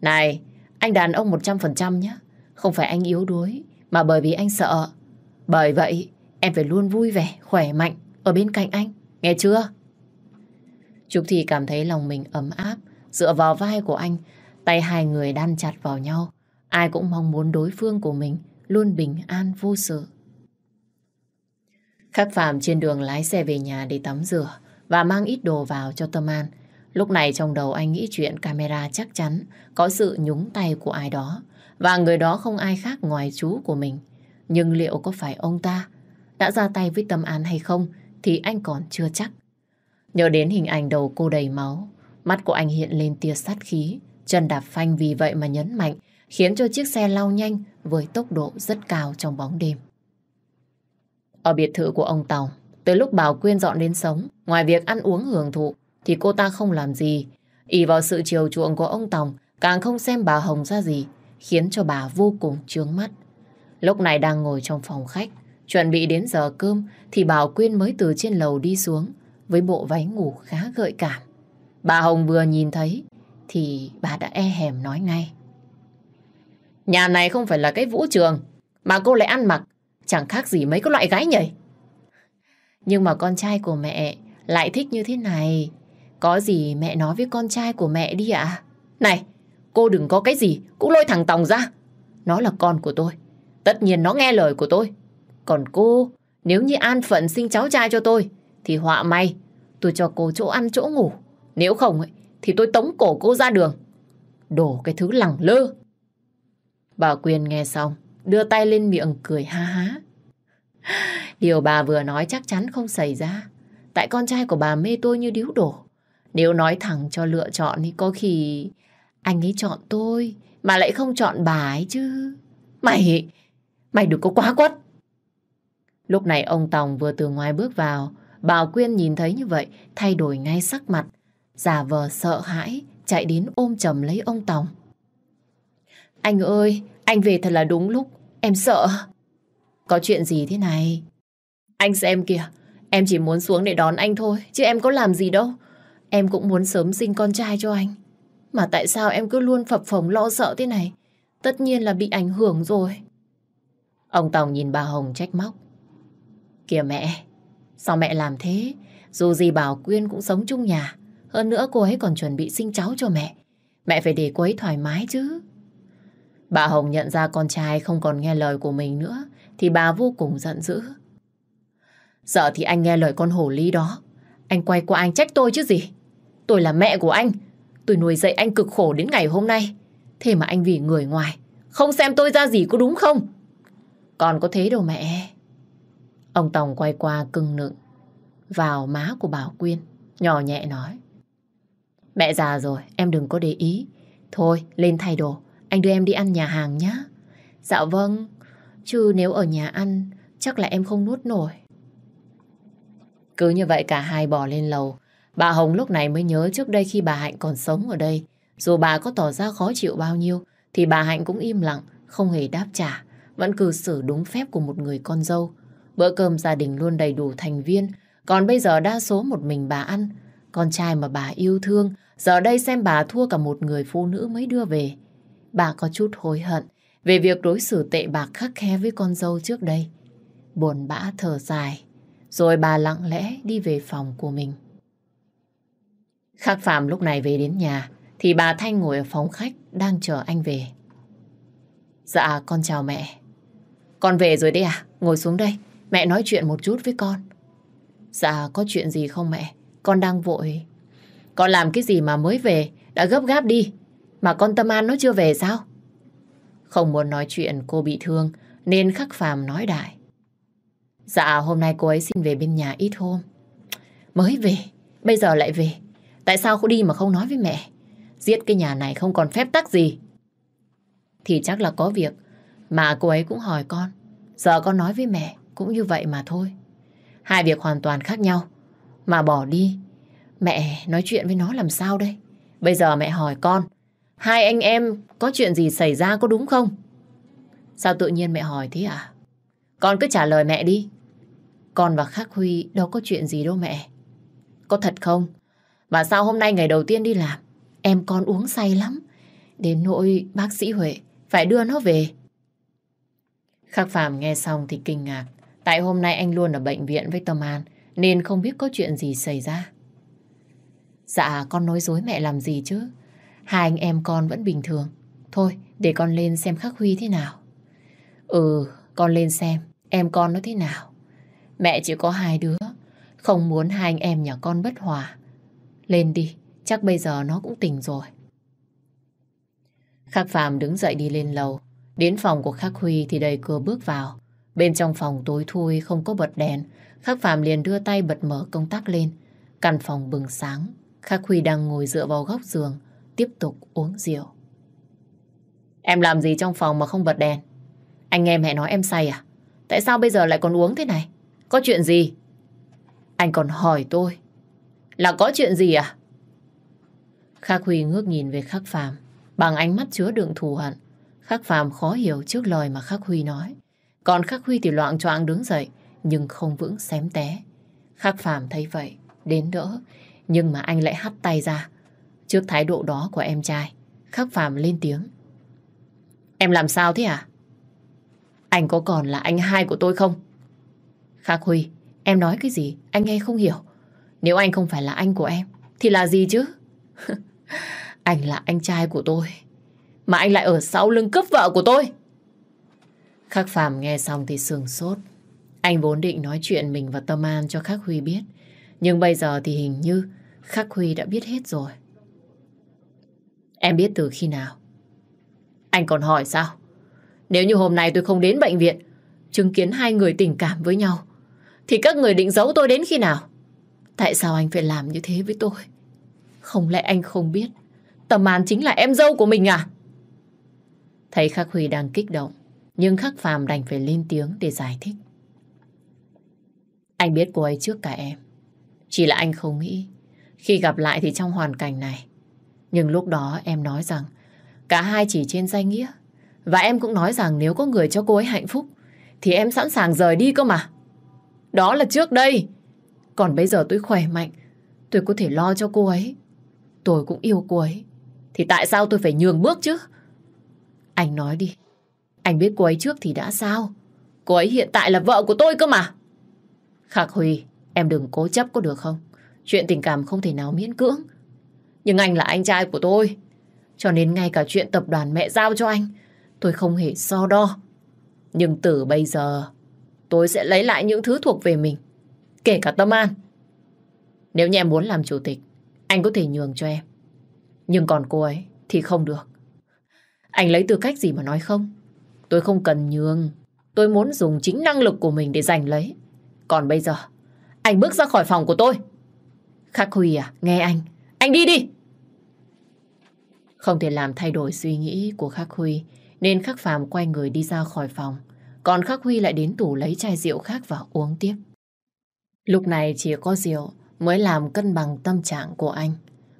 Này, anh đàn ông 100% nhé. Không phải anh yếu đuối, mà bởi vì anh sợ. Bởi vậy, em phải luôn vui vẻ, khỏe mạnh ở bên cạnh anh. Nghe chưa? Trúc Thị cảm thấy lòng mình ấm áp, dựa vào vai của anh, tay hai người đan chặt vào nhau. Ai cũng mong muốn đối phương của mình luôn bình an vô sự. Khắc Phạm trên đường lái xe về nhà để tắm rửa và mang ít đồ vào cho Tâm An. Lúc này trong đầu anh nghĩ chuyện camera chắc chắn có sự nhúng tay của ai đó và người đó không ai khác ngoài chú của mình. Nhưng liệu có phải ông ta đã ra tay với Tâm An hay không thì anh còn chưa chắc. Nhớ đến hình ảnh đầu cô đầy máu, mắt của anh hiện lên tia sát khí, Chân đạp phanh vì vậy mà nhấn mạnh, khiến cho chiếc xe lao nhanh với tốc độ rất cao trong bóng đêm. Ở biệt thự của ông Tòng, từ lúc Bảo Quyên dọn đến sống, ngoài việc ăn uống hưởng thụ, thì cô ta không làm gì. ỉ vào sự chiều chuộng của ông Tòng, càng không xem bà Hồng ra gì, khiến cho bà vô cùng trướng mắt. Lúc này đang ngồi trong phòng khách, chuẩn bị đến giờ cơm, thì Bảo Quyên mới từ trên lầu đi xuống, với bộ váy ngủ khá gợi cảm. Bà Hồng vừa nhìn thấy, thì bà đã e hèm nói ngay. Nhà này không phải là cái vũ trường, mà cô lại ăn mặc, chẳng khác gì mấy cái loại gái nhảy. Nhưng mà con trai của mẹ lại thích như thế này. Có gì mẹ nói với con trai của mẹ đi ạ. Này, cô đừng có cái gì cũng lôi thằng Tòng ra. Nó là con của tôi. Tất nhiên nó nghe lời của tôi. Còn cô, nếu như an phận sinh cháu trai cho tôi, thì họa may, tôi cho cô chỗ ăn chỗ ngủ. Nếu không, ấy, thì tôi tống cổ cô ra đường. Đổ cái thứ lẳng lơ. Bà quyền nghe xong, đưa tay lên miệng cười ha há. Điều bà vừa nói chắc chắn không xảy ra. Tại con trai của bà mê tôi như điếu đổ. Nếu nói thẳng cho lựa chọn thì có khi anh ấy chọn tôi mà lại không chọn bà ấy chứ. Mày, mày đừng có quá quất. Lúc này ông Tòng vừa từ ngoài bước vào. bảo Quyên nhìn thấy như vậy thay đổi ngay sắc mặt. Giả vờ sợ hãi chạy đến ôm chầm lấy ông Tòng. Anh ơi, anh về thật là đúng lúc. Em sợ. Có chuyện gì thế này? Anh xem kìa, em chỉ muốn xuống để đón anh thôi, chứ em có làm gì đâu. Em cũng muốn sớm sinh con trai cho anh. Mà tại sao em cứ luôn phập phồng lo sợ thế này? Tất nhiên là bị ảnh hưởng rồi. Ông Tòng nhìn bà Hồng trách móc. Kìa mẹ, sao mẹ làm thế? Dù gì Bảo Quyên cũng sống chung nhà. Hơn nữa cô ấy còn chuẩn bị sinh cháu cho mẹ. Mẹ phải để cô ấy thoải mái chứ. Bà Hồng nhận ra con trai không còn nghe lời của mình nữa thì bà vô cùng giận dữ. Giờ thì anh nghe lời con hổ ly đó. Anh quay qua anh trách tôi chứ gì. Tôi là mẹ của anh. Tôi nuôi dạy anh cực khổ đến ngày hôm nay. Thế mà anh vì người ngoài. Không xem tôi ra gì có đúng không? Còn có thế đâu mẹ. Ông Tòng quay qua cưng nựng. Vào má của Bảo Quyên. Nhỏ nhẹ nói. Mẹ già rồi, em đừng có để ý. Thôi, lên thay đồ. Anh đưa em đi ăn nhà hàng nhé. Dạ vâng. Chứ nếu ở nhà ăn, chắc là em không nuốt nổi. Cứ như vậy cả hai bỏ lên lầu. Bà Hồng lúc này mới nhớ trước đây khi bà Hạnh còn sống ở đây. Dù bà có tỏ ra khó chịu bao nhiêu, thì bà Hạnh cũng im lặng, không hề đáp trả. Vẫn cư xử đúng phép của một người con dâu. Bữa cơm gia đình luôn đầy đủ thành viên, còn bây giờ đa số một mình bà ăn. Con trai mà bà yêu thương, giờ đây xem bà thua cả một người phụ nữ mới đưa về. Bà có chút hối hận về việc đối xử tệ bạc khắc khe với con dâu trước đây. Buồn bã thở dài, rồi bà lặng lẽ đi về phòng của mình. Khắc Phạm lúc này về đến nhà, thì bà Thanh ngồi ở phòng khách đang chờ anh về. Dạ, con chào mẹ. Con về rồi đấy à? Ngồi xuống đây, mẹ nói chuyện một chút với con. Dạ, có chuyện gì không mẹ? Con đang vội. Con làm cái gì mà mới về, đã gấp gáp đi. Mà con Tâm An nó chưa về sao? Không muốn nói chuyện cô bị thương, nên khắc phàm nói đại. Dạ, hôm nay cô ấy xin về bên nhà ít hôm. Mới về, bây giờ lại về. Tại sao cô đi mà không nói với mẹ? Giết cái nhà này không còn phép tắc gì. Thì chắc là có việc mà cô ấy cũng hỏi con. Giờ con nói với mẹ cũng như vậy mà thôi. Hai việc hoàn toàn khác nhau. Mà bỏ đi, mẹ nói chuyện với nó làm sao đây? Bây giờ mẹ hỏi con, hai anh em có chuyện gì xảy ra có đúng không? Sao tự nhiên mẹ hỏi thế à? Con cứ trả lời mẹ đi. Con và Khắc Huy đâu có chuyện gì đâu mẹ. Có thật không? Mà sao hôm nay ngày đầu tiên đi làm, em con uống say lắm. Đến nỗi bác sĩ Huệ phải đưa nó về. Khắc Phạm nghe xong thì kinh ngạc. Tại hôm nay anh luôn ở bệnh viện với Tâm An, nên không biết có chuyện gì xảy ra. Dạ, con nói dối mẹ làm gì chứ? Hai anh em con vẫn bình thường. Thôi, để con lên xem Khắc Huy thế nào. Ừ, con lên xem, em con nó thế nào. Mẹ chỉ có hai đứa, không muốn hai anh em nhà con bất hòa. Lên đi, chắc bây giờ nó cũng tỉnh rồi. Khắc Phạm đứng dậy đi lên lầu. Đến phòng của Khắc Huy thì đầy cửa bước vào. Bên trong phòng tối thui không có bật đèn. Khắc Phạm liền đưa tay bật mở công tắc lên. Căn phòng bừng sáng. Khắc Huy đang ngồi dựa vào góc giường. tiếp tục uống rượu. Em làm gì trong phòng mà không bật đèn? Anh em hãy nói em say à? Tại sao bây giờ lại còn uống thế này? Có chuyện gì? Anh còn hỏi tôi. Là có chuyện gì à? Khắc Huy ngước nhìn về Khắc Phàm bằng ánh mắt chứa đựng thù hận. Khắc Phàm khó hiểu trước lời mà Khắc Huy nói. Còn Khắc Huy thì loạn choạng đứng dậy nhưng không vững xém té. Khắc Phàm thấy vậy, đến đỡ, nhưng mà anh lại hắt tay ra. Trước thái độ đó của em trai, Khắc Phàm lên tiếng. Em làm sao thế à? Anh có còn là anh hai của tôi không? Khắc Huy, em nói cái gì? Anh nghe không hiểu. Nếu anh không phải là anh của em, thì là gì chứ? anh là anh trai của tôi. Mà anh lại ở sau lưng cướp vợ của tôi. Khắc Phạm nghe xong thì sừng sốt. Anh vốn định nói chuyện mình và Tâm An cho Khắc Huy biết. Nhưng bây giờ thì hình như Khắc Huy đã biết hết rồi. Em biết từ khi nào? Anh còn hỏi sao? Nếu như hôm nay tôi không đến bệnh viện, chứng kiến hai người tình cảm với nhau, thì các người định giấu tôi đến khi nào? Tại sao anh phải làm như thế với tôi? Không lẽ anh không biết Tầm An chính là em dâu của mình à? Thấy Khắc Huy đang kích động, nhưng Khắc Phàm đành phải lên tiếng để giải thích. Anh biết cô ấy trước cả em. Chỉ là anh không nghĩ khi gặp lại thì trong hoàn cảnh này. Nhưng lúc đó em nói rằng cả hai chỉ trên danh nghĩa. Và em cũng nói rằng nếu có người cho cô ấy hạnh phúc thì em sẵn sàng rời đi cơ mà. Đó là trước đây. Còn bây giờ tôi khỏe mạnh. Tôi có thể lo cho cô ấy. Tôi cũng yêu cô ấy. Thì tại sao tôi phải nhường bước chứ? Anh nói đi. Anh biết cô ấy trước thì đã sao? Cô ấy hiện tại là vợ của tôi cơ mà. Khạc Huy, em đừng cố chấp có được không? Chuyện tình cảm không thể nào miễn cưỡng. Nhưng anh là anh trai của tôi. Cho nên ngay cả chuyện tập đoàn mẹ giao cho anh, tôi không hề so đo. Nhưng từ bây giờ, tôi sẽ lấy lại những thứ thuộc về mình. Kể cả Tâm An. Nếu như em muốn làm chủ tịch, anh có thể nhường cho em. Nhưng còn cô ấy thì không được. Anh lấy tư cách gì mà nói không? Tôi không cần nhường. Tôi muốn dùng chính năng lực của mình để giành lấy. Còn bây giờ, anh bước ra khỏi phòng của tôi. Khắc Huy à, nghe anh. Anh đi đi. Không thể làm thay đổi suy nghĩ của Khắc Huy, nên Khắc Phàm quay người đi ra khỏi phòng. Còn Khắc Huy lại đến tủ lấy chai rượu khác và uống tiếp. Lúc này chỉ có rượu mới làm cân bằng tâm trạng của anh.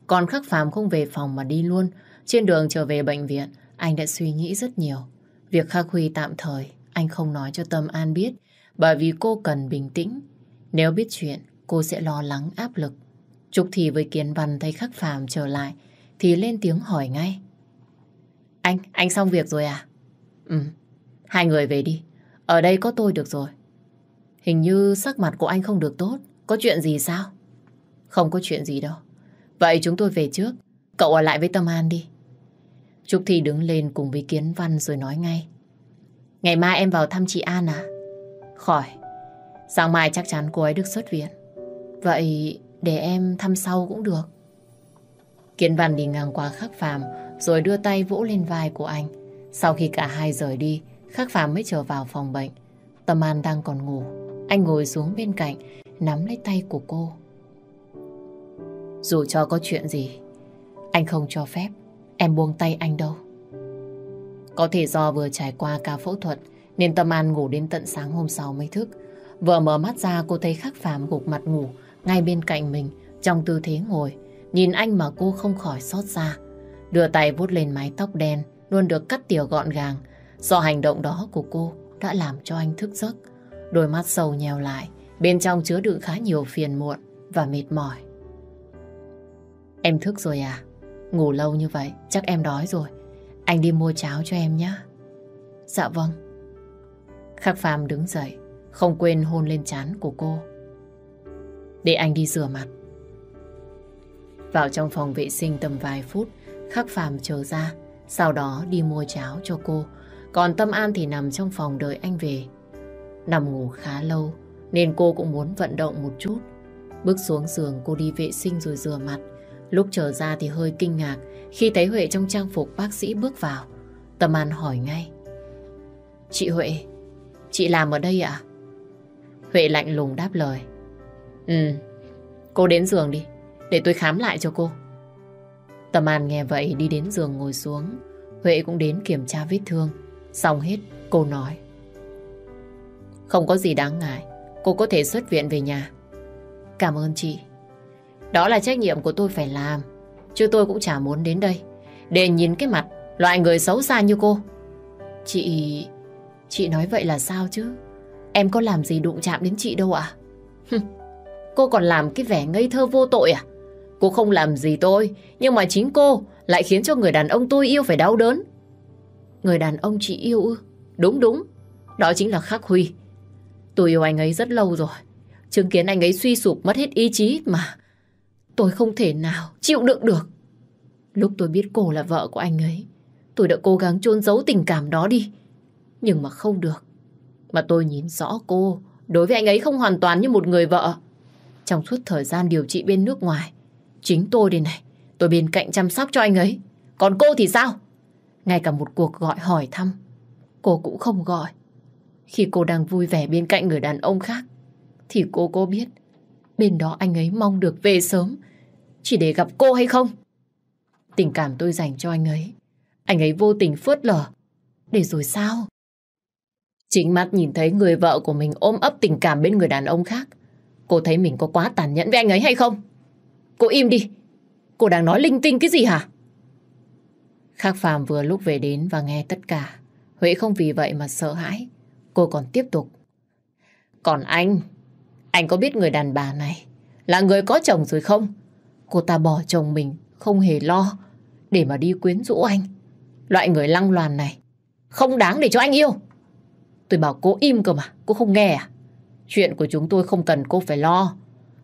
Còn Khắc Phàm không về phòng mà đi luôn. Trên đường trở về bệnh viện, anh đã suy nghĩ rất nhiều. Việc Khắc Huy tạm thời, anh không nói cho Tâm An biết bởi vì cô cần bình tĩnh. Nếu biết chuyện, cô sẽ lo lắng áp lực. Trúc thì với Kiến Văn thấy Khắc Phàm trở lại thì lên tiếng hỏi ngay. Anh, anh xong việc rồi à? Ừ, hai người về đi. Ở đây có tôi được rồi. Hình như sắc mặt của anh không được tốt. Có chuyện gì sao? Không có chuyện gì đâu. Vậy chúng tôi về trước. Cậu ở lại với Tâm An đi. Trúc Thị đứng lên cùng với Kiến Văn rồi nói ngay. Ngày mai em vào thăm chị An à? Khỏi. Sáng mai chắc chắn cô ấy được xuất viện. Vậy để em thăm sau cũng được. Kiến Văn đi ngang qua Khắc Phàm rồi đưa tay vỗ lên vai của anh. Sau khi cả hai rời đi, Khắc Phàm mới trở vào phòng bệnh. Tâm An đang còn ngủ. Anh ngồi xuống bên cạnh, nắm lấy tay của cô. Dù cho có chuyện gì, anh không cho phép em buông tay anh đâu. Có thể do vừa trải qua ca phẫu thuật nên Tâm An ngủ đến tận sáng hôm sau mới thức. Vừa mở mắt ra cô thấy Khắc Phàm gục mặt ngủ ngay bên cạnh mình trong tư thế ngồi. Nhìn anh mà cô không khỏi xót xa. Đưa tay vuốt lên mái tóc đen luôn được cắt tỉa gọn gàng. Do hành động đó của cô đã làm cho anh thức giấc. Đôi mắt sâu nhèo lại, bên trong chứa đựng khá nhiều phiền muộn và mệt mỏi. Em thức rồi à? Ngủ lâu như vậy, chắc em đói rồi. Anh đi mua cháo cho em nhé. Dạ vâng. Khắc Phàm đứng dậy, không quên hôn lên trán của cô. Để anh đi rửa mặt. Vào trong phòng vệ sinh tầm vài phút, Khắc Phàm chờ ra, sau đó đi mua cháo cho cô. Còn Tâm An thì nằm trong phòng đợi anh về. Nằm ngủ khá lâu, nên cô cũng muốn vận động một chút. Bước xuống giường cô đi vệ sinh rồi rửa mặt. Lúc trở ra thì hơi kinh ngạc khi thấy Huệ trong trang phục bác sĩ bước vào. Tâm An hỏi ngay. Chị Huệ, chị làm ở đây ạ? Huệ lạnh lùng đáp lời. Ừ, cô đến giường đi, để tôi khám lại cho cô. Tâm An nghe vậy đi đến giường ngồi xuống. Huệ cũng đến kiểm tra vết thương. Xong hết, cô nói. Không có gì đáng ngại. Cô có thể xuất viện về nhà. Cảm ơn chị. Đó là trách nhiệm của tôi phải làm. Chứ tôi cũng chả muốn đến đây. Để nhìn cái mặt loại người xấu xa như cô. Chị... Chị nói vậy là sao chứ? Em có làm gì đụng chạm đến chị đâu ạ? cô còn làm cái vẻ ngây thơ vô tội à? Cô không làm gì tôi, nhưng mà chính cô lại khiến cho người đàn ông tôi yêu phải đau đớn. Người đàn ông chị yêu ư? Đúng đúng, đó chính là Khắc Huy. Tôi yêu anh ấy rất lâu rồi. Chứng kiến anh ấy suy sụp mất hết ý chí mà. Tôi không thể nào chịu đựng được. Lúc tôi biết cô là vợ của anh ấy, tôi đã cố gắng chôn giấu tình cảm đó đi. Nhưng mà không được. Mà tôi nhìn rõ cô, đối với anh ấy không hoàn toàn như một người vợ. Trong suốt thời gian điều trị bên nước ngoài, chính tôi đây này, tôi bên cạnh chăm sóc cho anh ấy. Còn cô thì sao? Ngay cả một cuộc gọi hỏi thăm, cô cũng không gọi. Khi cô đang vui vẻ bên cạnh người đàn ông khác, thì cô có biết bên đó anh ấy mong được về sớm chỉ để gặp cô hay không? Tình cảm tôi dành cho anh ấy, anh ấy vô tình phớt lờ. Để rồi sao? Chính mắt nhìn thấy người vợ của mình ôm ấp tình cảm bên người đàn ông khác. Cô thấy mình có quá tàn nhẫn với anh ấy hay không? Cô im đi. Cô đang nói linh tinh cái gì hả? Khác Phạm vừa lúc về đến và nghe tất cả. Huệ không vì vậy mà sợ hãi. Cô còn tiếp tục. Còn anh, anh có biết người đàn bà này là người có chồng rồi không? Cô ta bỏ chồng mình, không hề lo để mà đi quyến rũ anh. Loại người lăng loàn này không đáng để cho anh yêu. Tôi bảo cô im cơ mà, cô không nghe à? Chuyện của chúng tôi không cần cô phải lo.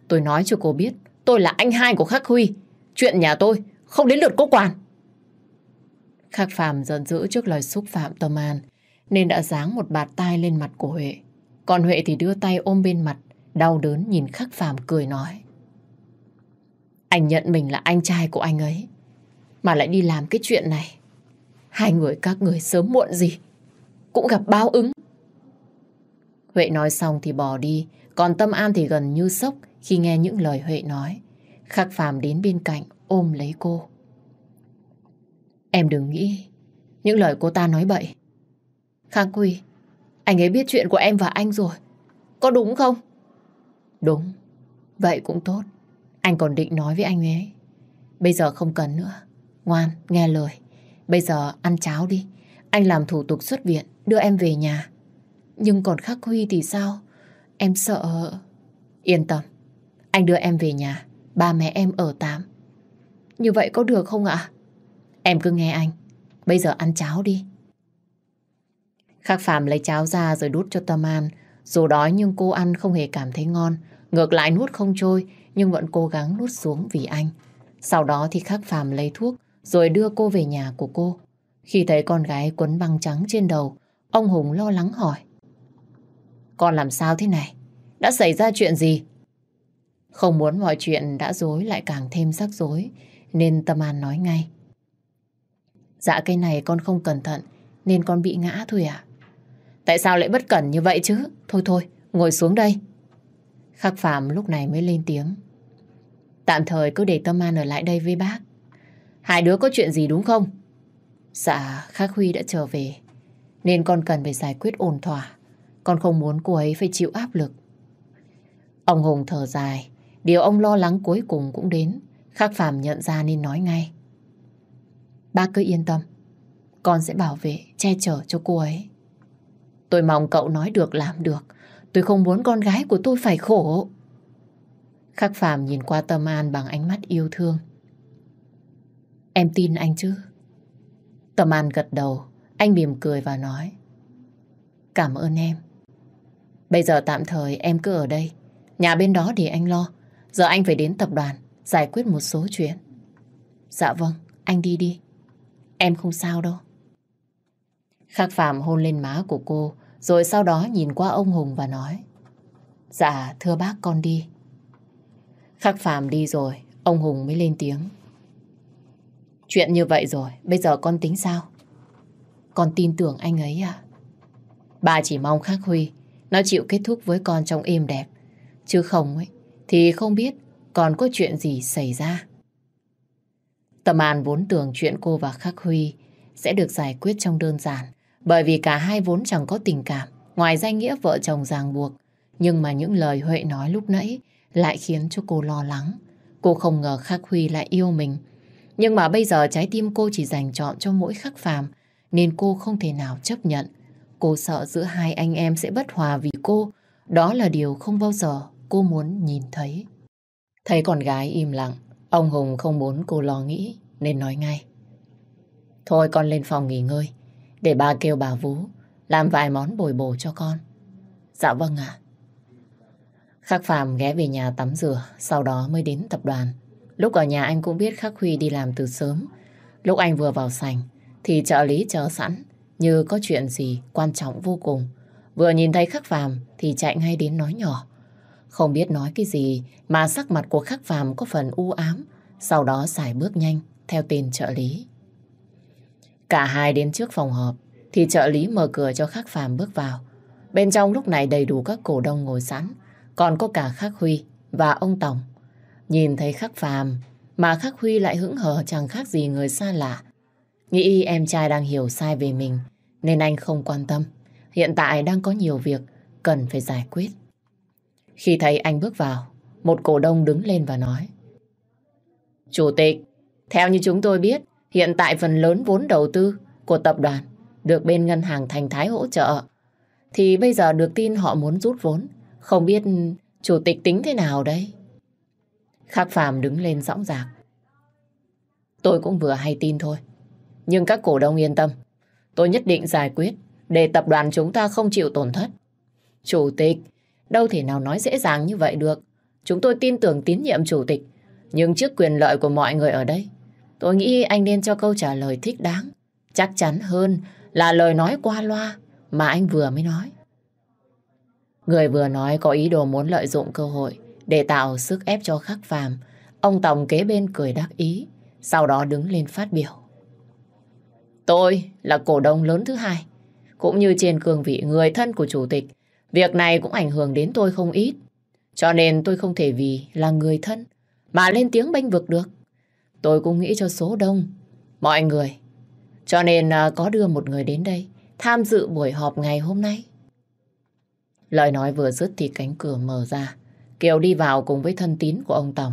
Tôi nói cho cô biết, tôi là anh hai của Khắc Huy. Chuyện nhà tôi không đến lượt cô quản. Khắc Phạm giận dữ trước lời xúc phạm Tâm An, nên đã giáng một bạt tai lên mặt của Huệ. Còn Huệ thì đưa tay ôm bên mặt, đau đớn nhìn Khắc phàm cười nói. Anh nhận mình là anh trai của anh ấy, mà lại đi làm cái chuyện này. Hai người các người sớm muộn gì cũng gặp báo ứng. Huệ nói xong thì bỏ đi, còn Tâm An thì gần như sốc khi nghe những lời Huệ nói. Khắc phàm đến bên cạnh ôm lấy cô. Em đừng nghĩ những lời cô ta nói bậy. Khang Quy, anh ấy biết chuyện của em và anh rồi. Có đúng không? Đúng. Vậy cũng tốt. Anh còn định nói với anh ấy. Bây giờ không cần nữa. Ngoan, nghe lời. Bây giờ ăn cháo đi. Anh làm thủ tục xuất viện, đưa em về nhà. Nhưng còn Khắc Huy thì sao? Em sợ... Yên tâm. Anh đưa em về nhà. Ba mẹ em ở tạm. Như vậy có được không ạ? Em cứ nghe anh. Bây giờ ăn cháo đi. Khắc Phạm lấy cháo ra rồi đút cho Tâm An. Dù đói nhưng cô ăn không hề cảm thấy ngon. Ngược lại nuốt không trôi nhưng vẫn cố gắng nuốt xuống vì anh. Sau đó thì Khắc Phạm lấy thuốc rồi đưa cô về nhà của cô. Khi thấy con gái quấn băng trắng trên đầu, ông Hùng lo lắng hỏi. Con làm sao thế này? Đã xảy ra chuyện gì? Không muốn mọi chuyện đã dối lại càng thêm rắc rối, nên Tâm An nói ngay. Dạ cái này con không cẩn thận, nên con bị ngã thôi à? Tại sao lại bất cẩn như vậy chứ? Thôi thôi, ngồi xuống đây. Khắc Phạm lúc này mới lên tiếng. Tạm thời cứ để Tâm An ở lại đây với bác. Hai đứa có chuyện gì đúng không? Dạ, Khắc Huy đã trở về. Nên con cần phải giải quyết ổn thỏa. Con không muốn cô ấy phải chịu áp lực. Ông Hùng thở dài. Điều ông lo lắng cuối cùng cũng đến. Khắc Phạm nhận ra nên nói ngay. Bác cứ yên tâm. Con sẽ bảo vệ, che chở cho cô ấy. Tôi mong cậu nói được làm được. Tôi không muốn con gái của tôi phải khổ. Khắc Phạm nhìn qua Tâm An bằng ánh mắt yêu thương. Em tin anh chứ? Tâm An gật đầu, anh mỉm cười và nói. Cảm ơn em. Bây giờ tạm thời em cứ ở đây. Nhà bên đó để anh lo. Giờ anh phải đến tập đoàn, giải quyết một số chuyện. Dạ vâng, anh đi đi. Em không sao đâu. Khắc Phạm hôn lên má của cô, rồi sau đó nhìn qua ông Hùng và nói. Dạ, thưa bác con đi. Khắc Phạm đi rồi, ông Hùng mới lên tiếng. Chuyện như vậy rồi, bây giờ con tính sao? Con tin tưởng anh ấy à? Bà chỉ mong Khắc Huy nó chịu kết thúc với con trong êm đẹp. Chứ không ấy, thì không biết còn có chuyện gì xảy ra. Tâm An vốn tưởng chuyện cô và Khắc Huy sẽ được giải quyết trong đơn giản, bởi vì cả hai vốn chẳng có tình cảm, ngoài danh nghĩa vợ chồng ràng buộc. Nhưng mà những lời Huệ nói lúc nãy lại khiến cho cô lo lắng. Cô không ngờ Khắc Huy lại yêu mình. Nhưng mà bây giờ trái tim cô chỉ dành chọn cho mỗi Khắc Phàm, nên cô không thể nào chấp nhận. Cô sợ giữa hai anh em sẽ bất hòa vì cô. Đó là điều không bao giờ cô muốn nhìn thấy. Thấy con gái im lặng, ông Hùng không muốn cô lo nghĩ nên nói ngay. Thôi con lên phòng nghỉ ngơi, để ba kêu bà Vú làm vài món bồi bổ cho con. Dạ vâng ạ. Khắc Phạm ghé về nhà tắm rửa, sau đó mới đến tập đoàn. Lúc ở nhà anh cũng biết Khắc Huy đi làm từ sớm. Lúc anh vừa vào sảnh, thì trợ lý chờ sẵn, như có chuyện gì quan trọng vô cùng. Vừa nhìn thấy Khắc Phạm thì chạy ngay đến nói nhỏ. Không biết nói cái gì mà sắc mặt của Khắc Phạm có phần u ám, sau đó xài bước nhanh theo tên trợ lý. Cả hai đến trước phòng họp thì trợ lý mở cửa cho Khắc phàm bước vào. Bên trong lúc này đầy đủ các cổ đông ngồi sẵn, còn có cả Khắc Huy và ông Tổng. Nhìn thấy Khắc phàm mà Khắc Huy lại hững hờ chẳng khác gì người xa lạ. Nghĩ em trai đang hiểu sai về mình nên anh không quan tâm. Hiện tại đang có nhiều việc cần phải giải quyết. Khi thấy anh bước vào, một cổ đông đứng lên và nói Chủ tịch, theo như chúng tôi biết, hiện tại phần lớn vốn đầu tư của tập đoàn được bên ngân hàng Thành Thái hỗ trợ. Thì bây giờ được tin họ muốn rút vốn. Không biết chủ tịch tính thế nào đây? Khắc Phạm đứng lên dõng dạc. Tôi cũng vừa hay tin thôi. Nhưng các cổ đông yên tâm. Tôi nhất định giải quyết để tập đoàn chúng ta không chịu tổn thất. Chủ tịch, đâu thể nào nói dễ dàng như vậy được. Chúng tôi tin tưởng tín nhiệm chủ tịch. Nhưng trước quyền lợi của mọi người ở đây, tôi nghĩ anh nên cho câu trả lời thích đáng. Chắc chắn hơn là lời nói qua loa mà anh vừa mới nói. Người vừa nói có ý đồ muốn lợi dụng cơ hội để tạo sức ép cho khắc phàm. Ông tổng kế bên cười đắc ý, sau đó đứng lên phát biểu. Tôi là cổ đông lớn thứ hai, cũng như trên cương vị người thân của chủ tịch. Việc này cũng ảnh hưởng đến tôi không ít. Cho nên tôi không thể vì là người thân mà lên tiếng bênh vực được. Tôi cũng nghĩ cho số đông, mọi người. Cho nên à, có đưa một người đến đây tham dự buổi họp ngày hôm nay. Lời nói vừa dứt thì cánh cửa mở ra. Kiều đi vào cùng với thân tín của ông tổng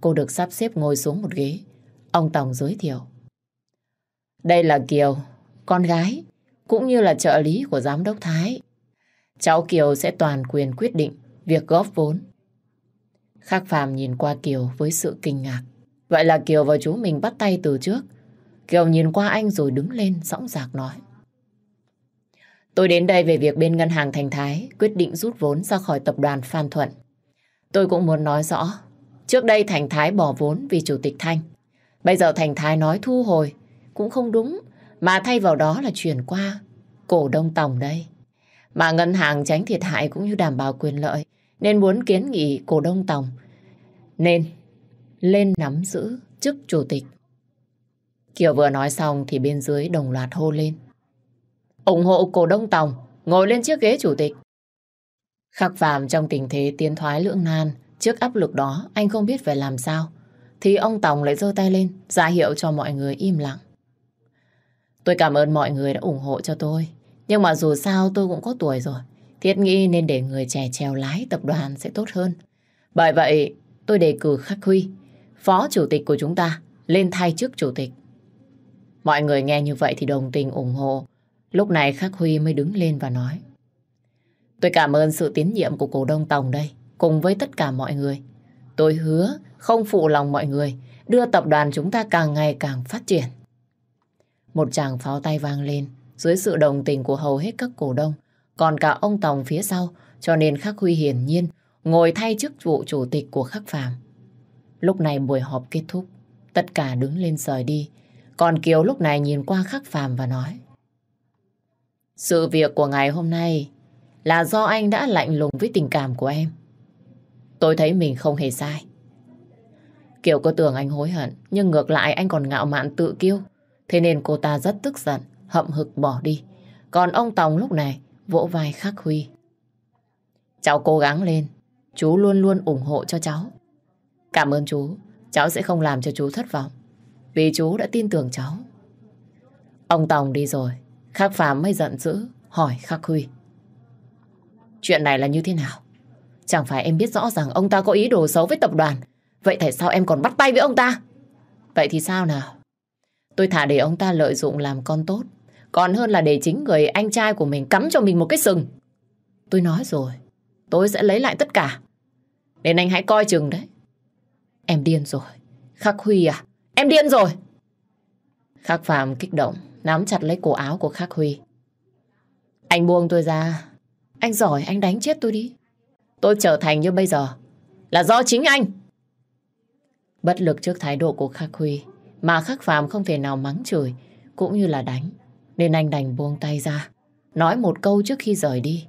Cô được sắp xếp ngồi xuống một ghế. Ông tổng giới thiệu. Đây là Kiều, con gái, cũng như là trợ lý của giám đốc Thái. Cháu Kiều sẽ toàn quyền quyết định việc góp vốn. Khắc Phạm nhìn qua Kiều với sự kinh ngạc. Vậy là Kiều và chú mình bắt tay từ trước. Kiều nhìn qua anh rồi đứng lên sõng dạc nói. Tôi đến đây về việc bên Ngân hàng Thành Thái quyết định rút vốn ra khỏi tập đoàn Phan Thuận. Tôi cũng muốn nói rõ, trước đây Thành Thái bỏ vốn vì Chủ tịch Thanh. Bây giờ Thành Thái nói thu hồi cũng không đúng, mà thay vào đó là chuyển qua cổ đông tổng đây. Mà ngân hàng tránh thiệt hại cũng như đảm bảo quyền lợi, nên muốn kiến nghị cổ đông tổng nên lên nắm giữ chức chủ tịch. Kiều vừa nói xong thì bên dưới đồng loạt hô lên ủng hộ cổ đông Tòng ngồi lên chiếc ghế chủ tịch. Khắc phàm trong tình thế tiến thoái lưỡng nan, trước áp lực đó anh không biết phải làm sao, thì ông Tòng lại giơ tay lên, ra hiệu cho mọi người im lặng. Tôi cảm ơn mọi người đã ủng hộ cho tôi, nhưng mà dù sao tôi cũng có tuổi rồi, thiết nghĩ nên để người trẻ trèo lái tập đoàn sẽ tốt hơn. Bởi vậy, tôi đề cử Khắc Huy, phó chủ tịch của chúng ta, lên thay chức chủ tịch. Mọi người nghe như vậy thì đồng tình ủng hộ, Lúc này Khắc Huy mới đứng lên và nói. Tôi cảm ơn sự tín nhiệm của cổ đông tổng đây, cùng với tất cả mọi người. Tôi hứa không phụ lòng mọi người, đưa tập đoàn chúng ta càng ngày càng phát triển. Một chàng pháo tay vang lên, dưới sự đồng tình của hầu hết các cổ đông, còn cả ông tổng phía sau, cho nên Khắc Huy hiển nhiên ngồi thay chức vụ chủ tịch của Khắc Phạm. Lúc này buổi họp kết thúc, tất cả đứng lên rời đi, còn Kiều lúc này nhìn qua Khắc Phàm và nói. Sự việc của ngày hôm nay là do anh đã lạnh lùng với tình cảm của em. Tôi thấy mình không hề sai. Kiều có tưởng anh hối hận, nhưng ngược lại anh còn ngạo mạn tự kiêu. Thế nên cô ta rất tức giận, hậm hực bỏ đi. Còn ông Tòng lúc này vỗ vai khắc Huy. Cháu cố gắng lên, chú luôn luôn ủng hộ cho cháu. Cảm ơn chú, cháu sẽ không làm cho chú thất vọng. vì chú đã tin tưởng cháu. Ông Tòng đi rồi, Khắc Phạm mới giận dữ, hỏi Khắc Huy. Chuyện này là như thế nào? Chẳng phải em biết rõ ràng ông ta có ý đồ xấu với tập đoàn. Vậy tại sao em còn bắt tay với ông ta? Vậy thì sao nào? Tôi thả để ông ta lợi dụng làm con tốt. Còn hơn là để chính người anh trai của mình cắm cho mình một cái sừng. Tôi nói rồi, tôi sẽ lấy lại tất cả. Nên anh hãy coi chừng đấy. Em điên rồi. Khắc Huy à? Em điên rồi. Khắc Phạm kích động, nắm chặt lấy cổ áo của Khắc Huy. Anh buông tôi ra. Anh giỏi, anh đánh chết tôi đi. Tôi trở thành như bây giờ là do chính anh. Bất lực trước thái độ của Khắc Huy mà Khắc Phạm không thể nào mắng chửi cũng như là đánh. Nên anh đành buông tay ra nói một câu trước khi rời đi.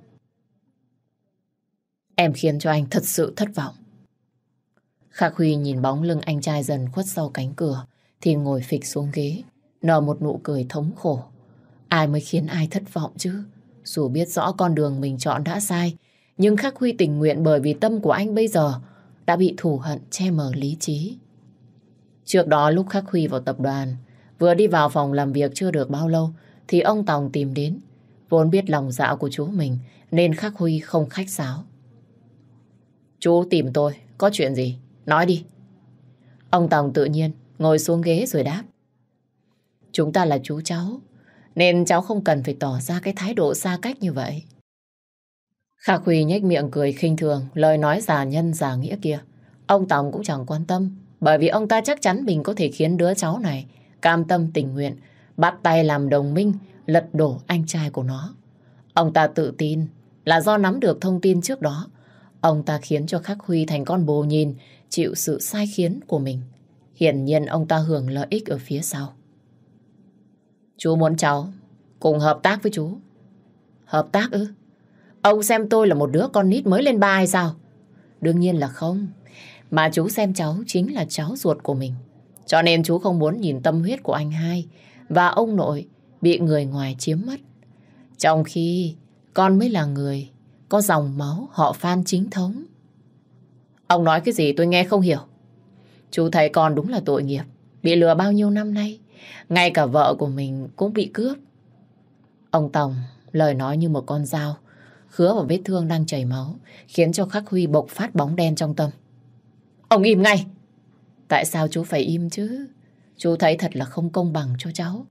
Em khiến cho anh thật sự thất vọng. Khắc Huy nhìn bóng lưng anh trai dần khuất sau cánh cửa thì ngồi phịch xuống ghế nở một nụ cười thống khổ. Ai mới khiến ai thất vọng chứ? Dù biết rõ con đường mình chọn đã sai nhưng Khắc Huy tình nguyện bởi vì tâm của anh bây giờ đã bị thù hận che mờ lý trí. Trước đó lúc Khắc Huy vào tập đoàn vừa đi vào phòng làm việc chưa được bao lâu thì ông Tòng tìm đến. Vốn biết lòng dạ của chú mình nên Khắc Huy không khách sáo. Chú tìm tôi, có chuyện gì? Nói đi. Ông Tòng tự nhiên ngồi xuống ghế rồi đáp. Chúng ta là chú cháu, nên cháu không cần phải tỏ ra cái thái độ xa cách như vậy. Khắc Huy nhếch miệng cười khinh thường lời nói giả nhân giả nghĩa kia. Ông Tòng cũng chẳng quan tâm, bởi vì ông ta chắc chắn mình có thể khiến đứa cháu này cam tâm tình nguyện, bắt tay làm đồng minh, lật đổ anh trai của nó. Ông ta tự tin là do nắm được thông tin trước đó, Ông ta khiến cho Khắc Huy thành con bồ nhìn, chịu sự sai khiến của mình. Hiển nhiên ông ta hưởng lợi ích ở phía sau. Chú muốn cháu cùng hợp tác với chú. Hợp tác ư? Ông xem tôi là một đứa con nít mới lên ba hay sao? Đương nhiên là không. Mà chú xem cháu chính là cháu ruột của mình. Cho nên chú không muốn nhìn tâm huyết của anh hai và ông nội bị người ngoài chiếm mất. Trong khi con mới là người, có dòng máu họ Phan chính thống. Ông nói cái gì tôi nghe không hiểu. Chú thấy con đúng là tội nghiệp. Bị lừa bao nhiêu năm nay. Ngay cả vợ của mình cũng bị cướp. Ông Tòng, lời nói như một con dao, khứa vào vết thương đang chảy máu, khiến cho Khắc Huy bộc phát bóng đen trong tâm. Ông im ngay! Tại sao chú phải im chứ? Chú thấy thật là không công bằng cho cháu.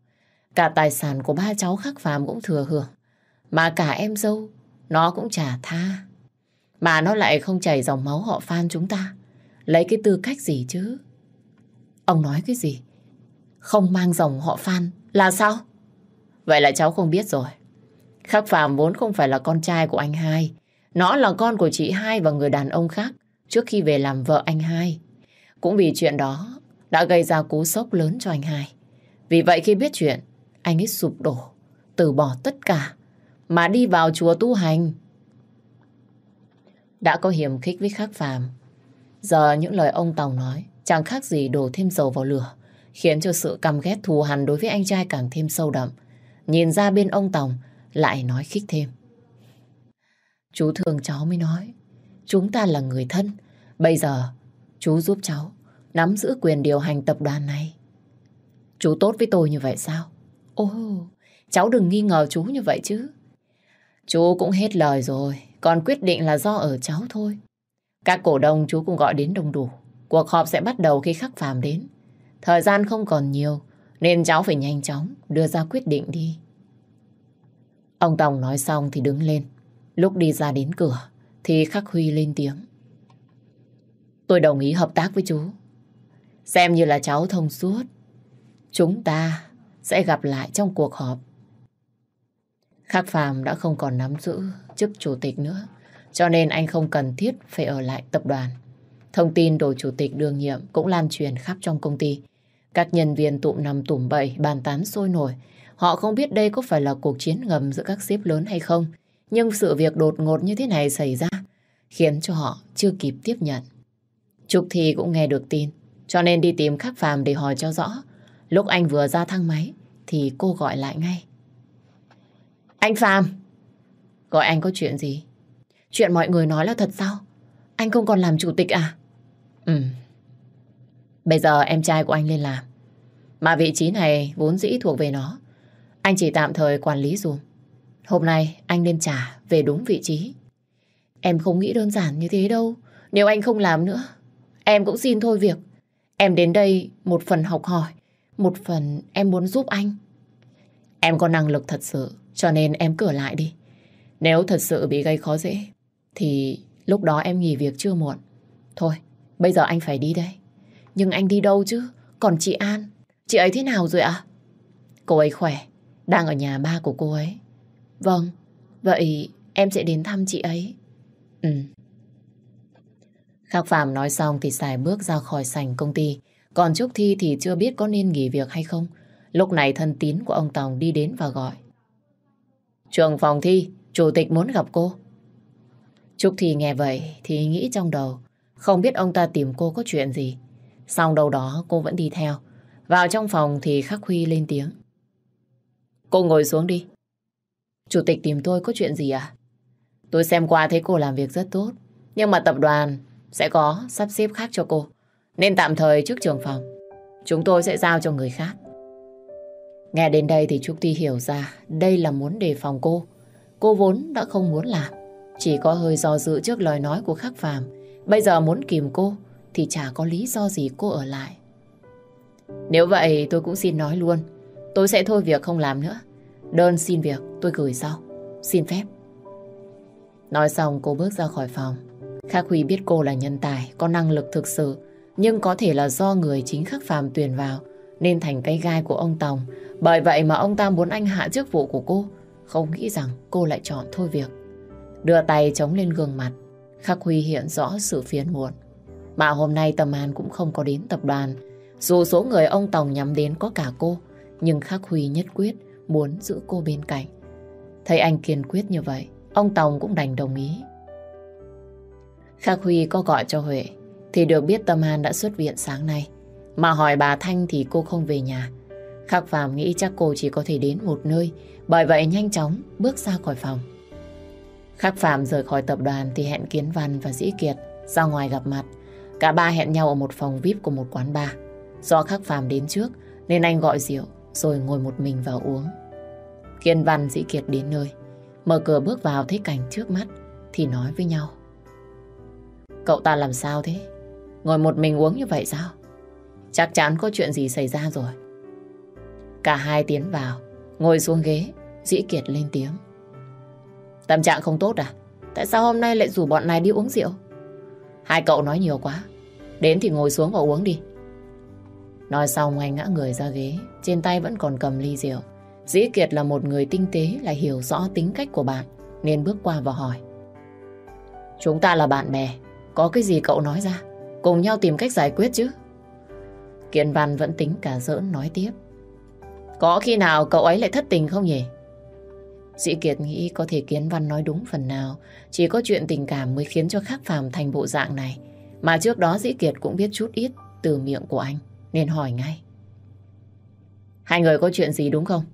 Cả tài sản của ba cháu Khắc Phàm cũng thừa hưởng. Mà cả em dâu, nó cũng trả tha. Mà nó lại không chảy dòng máu họ Phan chúng ta. Lấy cái tư cách gì chứ? Ông nói cái gì? Không mang dòng họ Phan là sao? Vậy là cháu không biết rồi. Khắc Phạm vốn không phải là con trai của anh hai. Nó là con của chị hai và người đàn ông khác trước khi về làm vợ anh hai. Cũng vì chuyện đó đã gây ra cú sốc lớn cho anh hai. Vì vậy khi biết chuyện, anh ấy sụp đổ, từ bỏ tất cả mà đi vào chùa tu hành. Đã có hiểm khích với khắc phàm. Giờ những lời ông Tòng nói chẳng khác gì đổ thêm dầu vào lửa, khiến cho sự căm ghét thù hằn đối với anh trai càng thêm sâu đậm. Nhìn ra bên ông Tòng lại nói khích thêm. Chú thương cháu mới nói, chúng ta là người thân. Bây giờ, chú giúp cháu nắm giữ quyền điều hành tập đoàn này. Chú tốt với tôi như vậy sao? ô cháu đừng nghi ngờ chú như vậy chứ. Chú cũng hết lời rồi, còn quyết định là do ở cháu thôi. Các cổ đông chú cũng gọi đến đông đủ. Cuộc họp sẽ bắt đầu khi khắc phàm đến. Thời gian không còn nhiều, nên cháu phải nhanh chóng đưa ra quyết định đi. Ông Tòng nói xong thì đứng lên. Lúc đi ra đến cửa, thì Khắc Huy lên tiếng. Tôi đồng ý hợp tác với chú. Xem như là cháu thông suốt. Chúng ta sẽ gặp lại trong cuộc họp Khắc Phạm đã không còn nắm giữ chức chủ tịch nữa, cho nên anh không cần thiết phải ở lại tập đoàn. Thông tin đổi chủ tịch đương nhiệm cũng lan truyền khắp trong công ty. Các nhân viên tụm nằm tủm bậy, bàn tán sôi nổi. Họ không biết đây có phải là cuộc chiến ngầm giữa các sếp lớn hay không, nhưng sự việc đột ngột như thế này xảy ra khiến cho họ chưa kịp tiếp nhận. Trục thì cũng nghe được tin, cho nên đi tìm Khắc Phàm để hỏi cho rõ. Lúc anh vừa ra thang máy thì cô gọi lại ngay. Anh Phạm Gọi anh có chuyện gì Chuyện mọi người nói là thật sao Anh không còn làm chủ tịch à Ừ Bây giờ em trai của anh lên làm Mà vị trí này vốn dĩ thuộc về nó. Anh chỉ tạm thời quản lý dùm. Hôm nay anh nên trả về đúng vị trí. Em không nghĩ đơn giản như thế đâu. Nếu anh không làm nữa, em cũng xin thôi việc. Em đến đây một phần học hỏi, một phần em muốn giúp anh. Em có năng lực thật sự, cho nên em cửa lại đi. Nếu thật sự bị gây khó dễ, thì lúc đó em nghỉ việc chưa muộn. Thôi, bây giờ anh phải đi đây. Nhưng anh đi đâu chứ? Còn chị An, chị ấy thế nào rồi ạ? Cô ấy khỏe, đang ở nhà ba của cô ấy. Vâng, vậy em sẽ đến thăm chị ấy. Ừ. Khắc Phạm nói xong thì xài bước ra khỏi sảnh công ty. Còn Trúc Thi thì chưa biết có nên nghỉ việc hay không. Lúc này thân tín của ông Tòng đi đến và gọi. Trường phòng thi, chủ tịch muốn gặp cô. Trúc Thi nghe vậy thì nghĩ trong đầu. Không biết ông ta tìm cô có chuyện gì. Xong đâu đó cô vẫn đi theo. Vào trong phòng thì Khắc Huy lên tiếng. Cô ngồi xuống đi. Chủ tịch tìm tôi có chuyện gì à? Tôi xem qua thấy cô làm việc rất tốt. Nhưng mà tập đoàn sẽ có sắp xếp khác cho cô. Nên tạm thời trước trường phòng, chúng tôi sẽ giao cho người khác. Nghe đến đây thì Trúc Ti hiểu ra đây là muốn đề phòng cô. Cô vốn đã không muốn làm. Chỉ có hơi do dự trước lời nói của Khắc Phàm. Bây giờ muốn kìm cô thì chả có lý do gì cô ở lại. Nếu vậy tôi cũng xin nói luôn. Tôi sẽ thôi việc không làm nữa. Đơn xin việc tôi gửi sau. Xin phép. Nói xong cô bước ra khỏi phòng. Khắc Huy biết cô là nhân tài, có năng lực thực sự. Nhưng có thể là do người chính Khắc Phàm tuyển vào nên thành cây gai của ông Tòng. Bởi vậy mà ông ta muốn anh hạ chức vụ của cô. Không nghĩ rằng cô lại chọn thôi việc. Đưa tay chống lên gương mặt. Khắc Huy hiện rõ sự phiền muộn. Mà hôm nay Tâm An cũng không có đến tập đoàn. Dù số người ông Tòng nhắm đến có cả cô, nhưng Khắc Huy nhất quyết muốn giữ cô bên cạnh. Thấy anh kiên quyết như vậy, ông Tòng cũng đành đồng ý. Khắc Huy có gọi cho Huệ, thì được biết Tâm An đã xuất viện sáng nay. Mà hỏi bà Thanh thì cô không về nhà. Khắc Phạm nghĩ chắc cô chỉ có thể đến một nơi, bởi vậy nhanh chóng bước ra khỏi phòng. Khắc Phạm rời khỏi tập đoàn thì hẹn Kiến Văn và Dĩ Kiệt ra ngoài gặp mặt. Cả ba hẹn nhau ở một phòng VIP của một quán bar. Do Khắc Phạm đến trước nên anh gọi rượu rồi ngồi một mình vào uống. Kiên Văn Dĩ Kiệt đến nơi. Mở cửa bước vào thấy cảnh trước mắt thì nói với nhau. Cậu ta làm sao thế? Ngồi một mình uống như vậy sao? Chắc chắn có chuyện gì xảy ra rồi. Cả hai tiến vào, ngồi xuống ghế, Dĩ Kiệt lên tiếng. Tâm trạng không tốt à? Tại sao hôm nay lại rủ bọn này đi uống rượu? Hai cậu nói nhiều quá. Đến thì ngồi xuống và uống đi. Nói xong anh ngã người ra ghế, trên tay vẫn còn cầm ly rượu. Dĩ Kiệt là một người tinh tế lại hiểu rõ tính cách của bạn, nên bước qua và hỏi. Chúng ta là bạn bè, có cái gì cậu nói ra, cùng nhau tìm cách giải quyết chứ. Kiện Văn vẫn tính cả giỡn nói tiếp. Có khi nào cậu ấy lại thất tình không nhỉ? Dĩ Kiệt nghĩ có thể Kiến Văn nói đúng phần nào, chỉ có chuyện tình cảm mới khiến cho Khắc Phàm thành bộ dạng này. Mà trước đó Dĩ Kiệt cũng biết chút ít từ miệng của anh, nên hỏi ngay. Hai người có chuyện gì đúng không?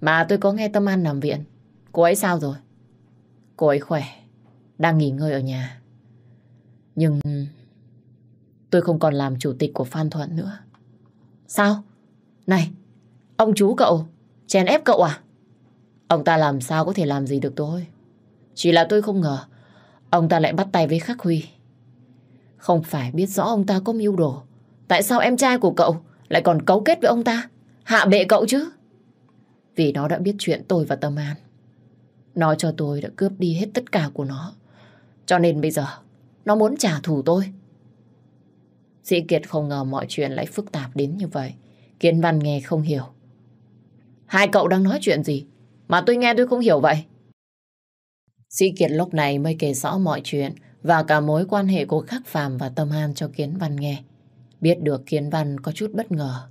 Mà tôi có nghe Tâm An nằm viện. Cô ấy sao rồi? Cô ấy khỏe, đang nghỉ ngơi ở nhà. Nhưng tôi không còn làm chủ tịch của Phan Thuận nữa. Sao? Này, ông chú cậu, chèn ép cậu à? Ông ta làm sao có thể làm gì được tôi? Chỉ là tôi không ngờ ông ta lại bắt tay với Khắc Huy. Không phải biết rõ ông ta có mưu đồ. Tại sao em trai của cậu lại còn cấu kết với ông ta? Hạ bệ cậu chứ? Vì nó đã biết chuyện tôi và Tâm An. Nó cho tôi đã cướp đi hết tất cả của nó. Cho nên bây giờ nó muốn trả thù tôi. Sĩ Kiệt không ngờ mọi chuyện lại phức tạp đến như vậy. Kiến Văn nghe không hiểu. Hai cậu đang nói chuyện gì? Mà tôi nghe tôi không hiểu vậy. Sĩ Kiệt lúc này mới kể rõ mọi chuyện và cả mối quan hệ của Khắc Phàm và Tâm An cho Kiến Văn nghe. Biết được Kiến Văn có chút bất ngờ.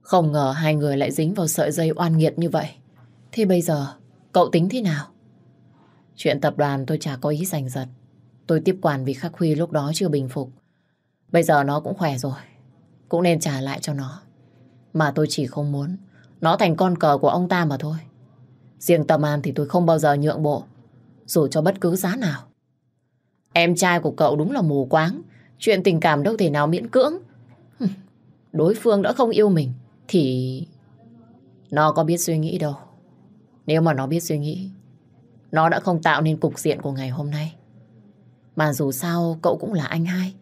Không ngờ hai người lại dính vào sợi dây oan nghiệt như vậy. Thế bây giờ, cậu tính thế nào? Chuyện tập đoàn tôi chả có ý giành giật. Tôi tiếp quản vì Khắc Huy lúc đó chưa bình phục. Bây giờ nó cũng khỏe rồi. Cũng nên trả lại cho nó. Mà tôi chỉ không muốn nó thành con cờ của ông ta mà thôi. Riêng Tâm An thì tôi không bao giờ nhượng bộ. Dù cho bất cứ giá nào. Em trai của cậu đúng là mù quáng. Chuyện tình cảm đâu thể nào miễn cưỡng. đối phương đã không yêu mình, thì nó có biết suy nghĩ đâu. Nếu mà nó biết suy nghĩ, nó đã không tạo nên cục diện của ngày hôm nay. Mà dù sao cậu cũng là anh hai.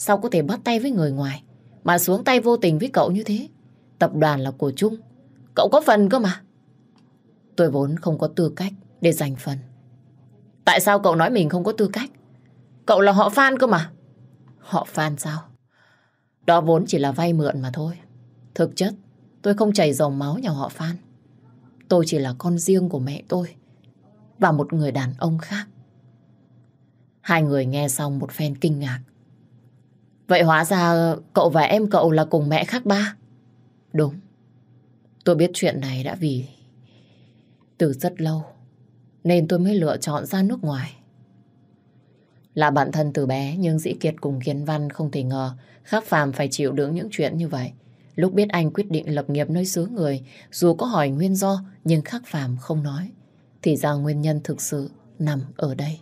Sao có thể bắt tay với người ngoài mà xuống tay vô tình với cậu như thế? Tập đoàn là của chung. Cậu có phần cơ mà. Tôi vốn không có tư cách để giành phần. Tại sao cậu nói mình không có tư cách? Cậu là họ Phan cơ mà. Họ Phan sao? Đó vốn chỉ là vay mượn mà thôi. Thực chất, tôi không chảy dòng máu nhà họ Phan. Tôi chỉ là con riêng của mẹ tôi và một người đàn ông khác. Hai người nghe xong một phen kinh ngạc. Vậy hóa ra cậu và em cậu là cùng mẹ khác ba? Đúng. Tôi biết chuyện này đã vì từ rất lâu nên tôi mới lựa chọn ra nước ngoài. Là bạn thân từ bé nhưng Dĩ Kiệt cùng Kiến Văn không thể ngờ Khắc Phàm phải chịu đựng những chuyện như vậy. Lúc biết anh quyết định lập nghiệp nơi xứ người, dù có hỏi nguyên do nhưng Khắc Phàm không nói. Thì ra nguyên nhân thực sự nằm ở đây.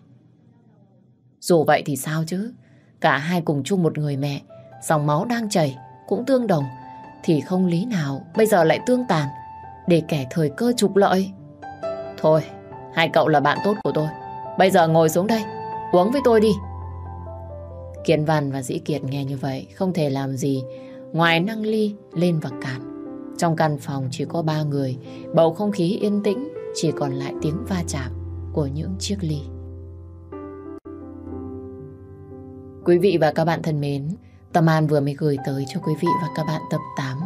Dù vậy thì sao chứ? Cả hai cùng chung một người mẹ, dòng máu đang chảy, cũng tương đồng, thì không lý nào bây giờ lại tương tàn để kẻ thời cơ trục lợi. Thôi, hai cậu là bạn tốt của tôi. Bây giờ ngồi xuống đây, uống với tôi đi. Kiên Văn và Dĩ Kiệt nghe như vậy, không thể làm gì ngoài năng ly lên và cản. Trong căn phòng chỉ có ba người, bầu không khí yên tĩnh, chỉ còn lại tiếng va chạm của những chiếc ly. Quý vị và các bạn thân mến, Tâm An vừa mới gửi tới cho quý vị và các bạn tập 8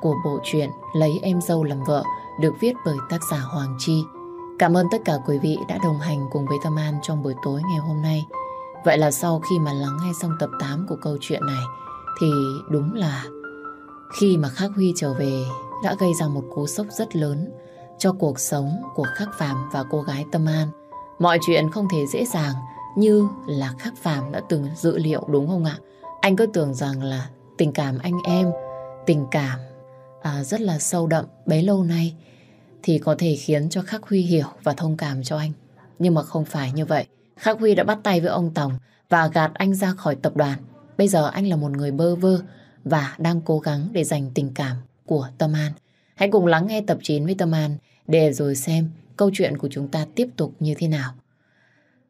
của bộ truyện Lấy em dâu làm vợ được viết bởi tác giả Hoàng Chi. Cảm ơn tất cả quý vị đã đồng hành cùng với Tâm An trong buổi tối ngày hôm nay. Vậy là sau khi mà lắng nghe xong tập 8 của câu chuyện này thì đúng là khi mà Khắc Huy trở về đã gây ra một cú sốc rất lớn cho cuộc sống của Khắc Phạm và cô gái Tâm An. Mọi chuyện không thể dễ dàng như là Khắc Phạm đã từng dự liệu đúng không ạ? Anh cứ tưởng rằng là tình cảm anh em, tình cảm à, rất là sâu đậm bấy lâu nay thì có thể khiến cho Khắc Huy hiểu và thông cảm cho anh. Nhưng mà không phải như vậy. Khắc Huy đã bắt tay với ông Tòng và gạt anh ra khỏi tập đoàn. Bây giờ anh là một người bơ vơ và đang cố gắng để giành tình cảm của Tâm An. Hãy cùng lắng nghe tập 9 với Tâm An để rồi xem câu chuyện của chúng ta tiếp tục như thế nào.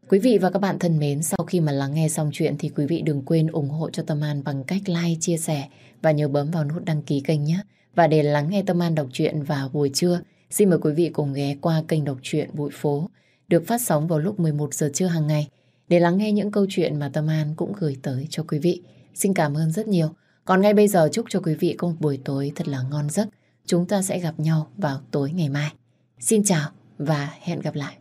Quý vị và các bạn thân mến, sau khi mà lắng nghe xong chuyện thì quý vị đừng quên ủng hộ cho Tâm An bằng cách like, chia sẻ và nhớ bấm vào nút đăng ký kênh nhé. Và để lắng nghe Tâm An đọc truyện vào buổi trưa, xin mời quý vị cùng ghé qua kênh đọc truyện Bụi Phố, được phát sóng vào lúc 11 giờ trưa hàng ngày để lắng nghe những câu chuyện mà Tâm An cũng gửi tới cho quý vị. Xin cảm ơn rất nhiều. Còn ngay bây giờ chúc cho quý vị có một buổi tối thật là ngon giấc. Chúng ta sẽ gặp nhau vào tối ngày mai. Xin chào và hẹn gặp lại.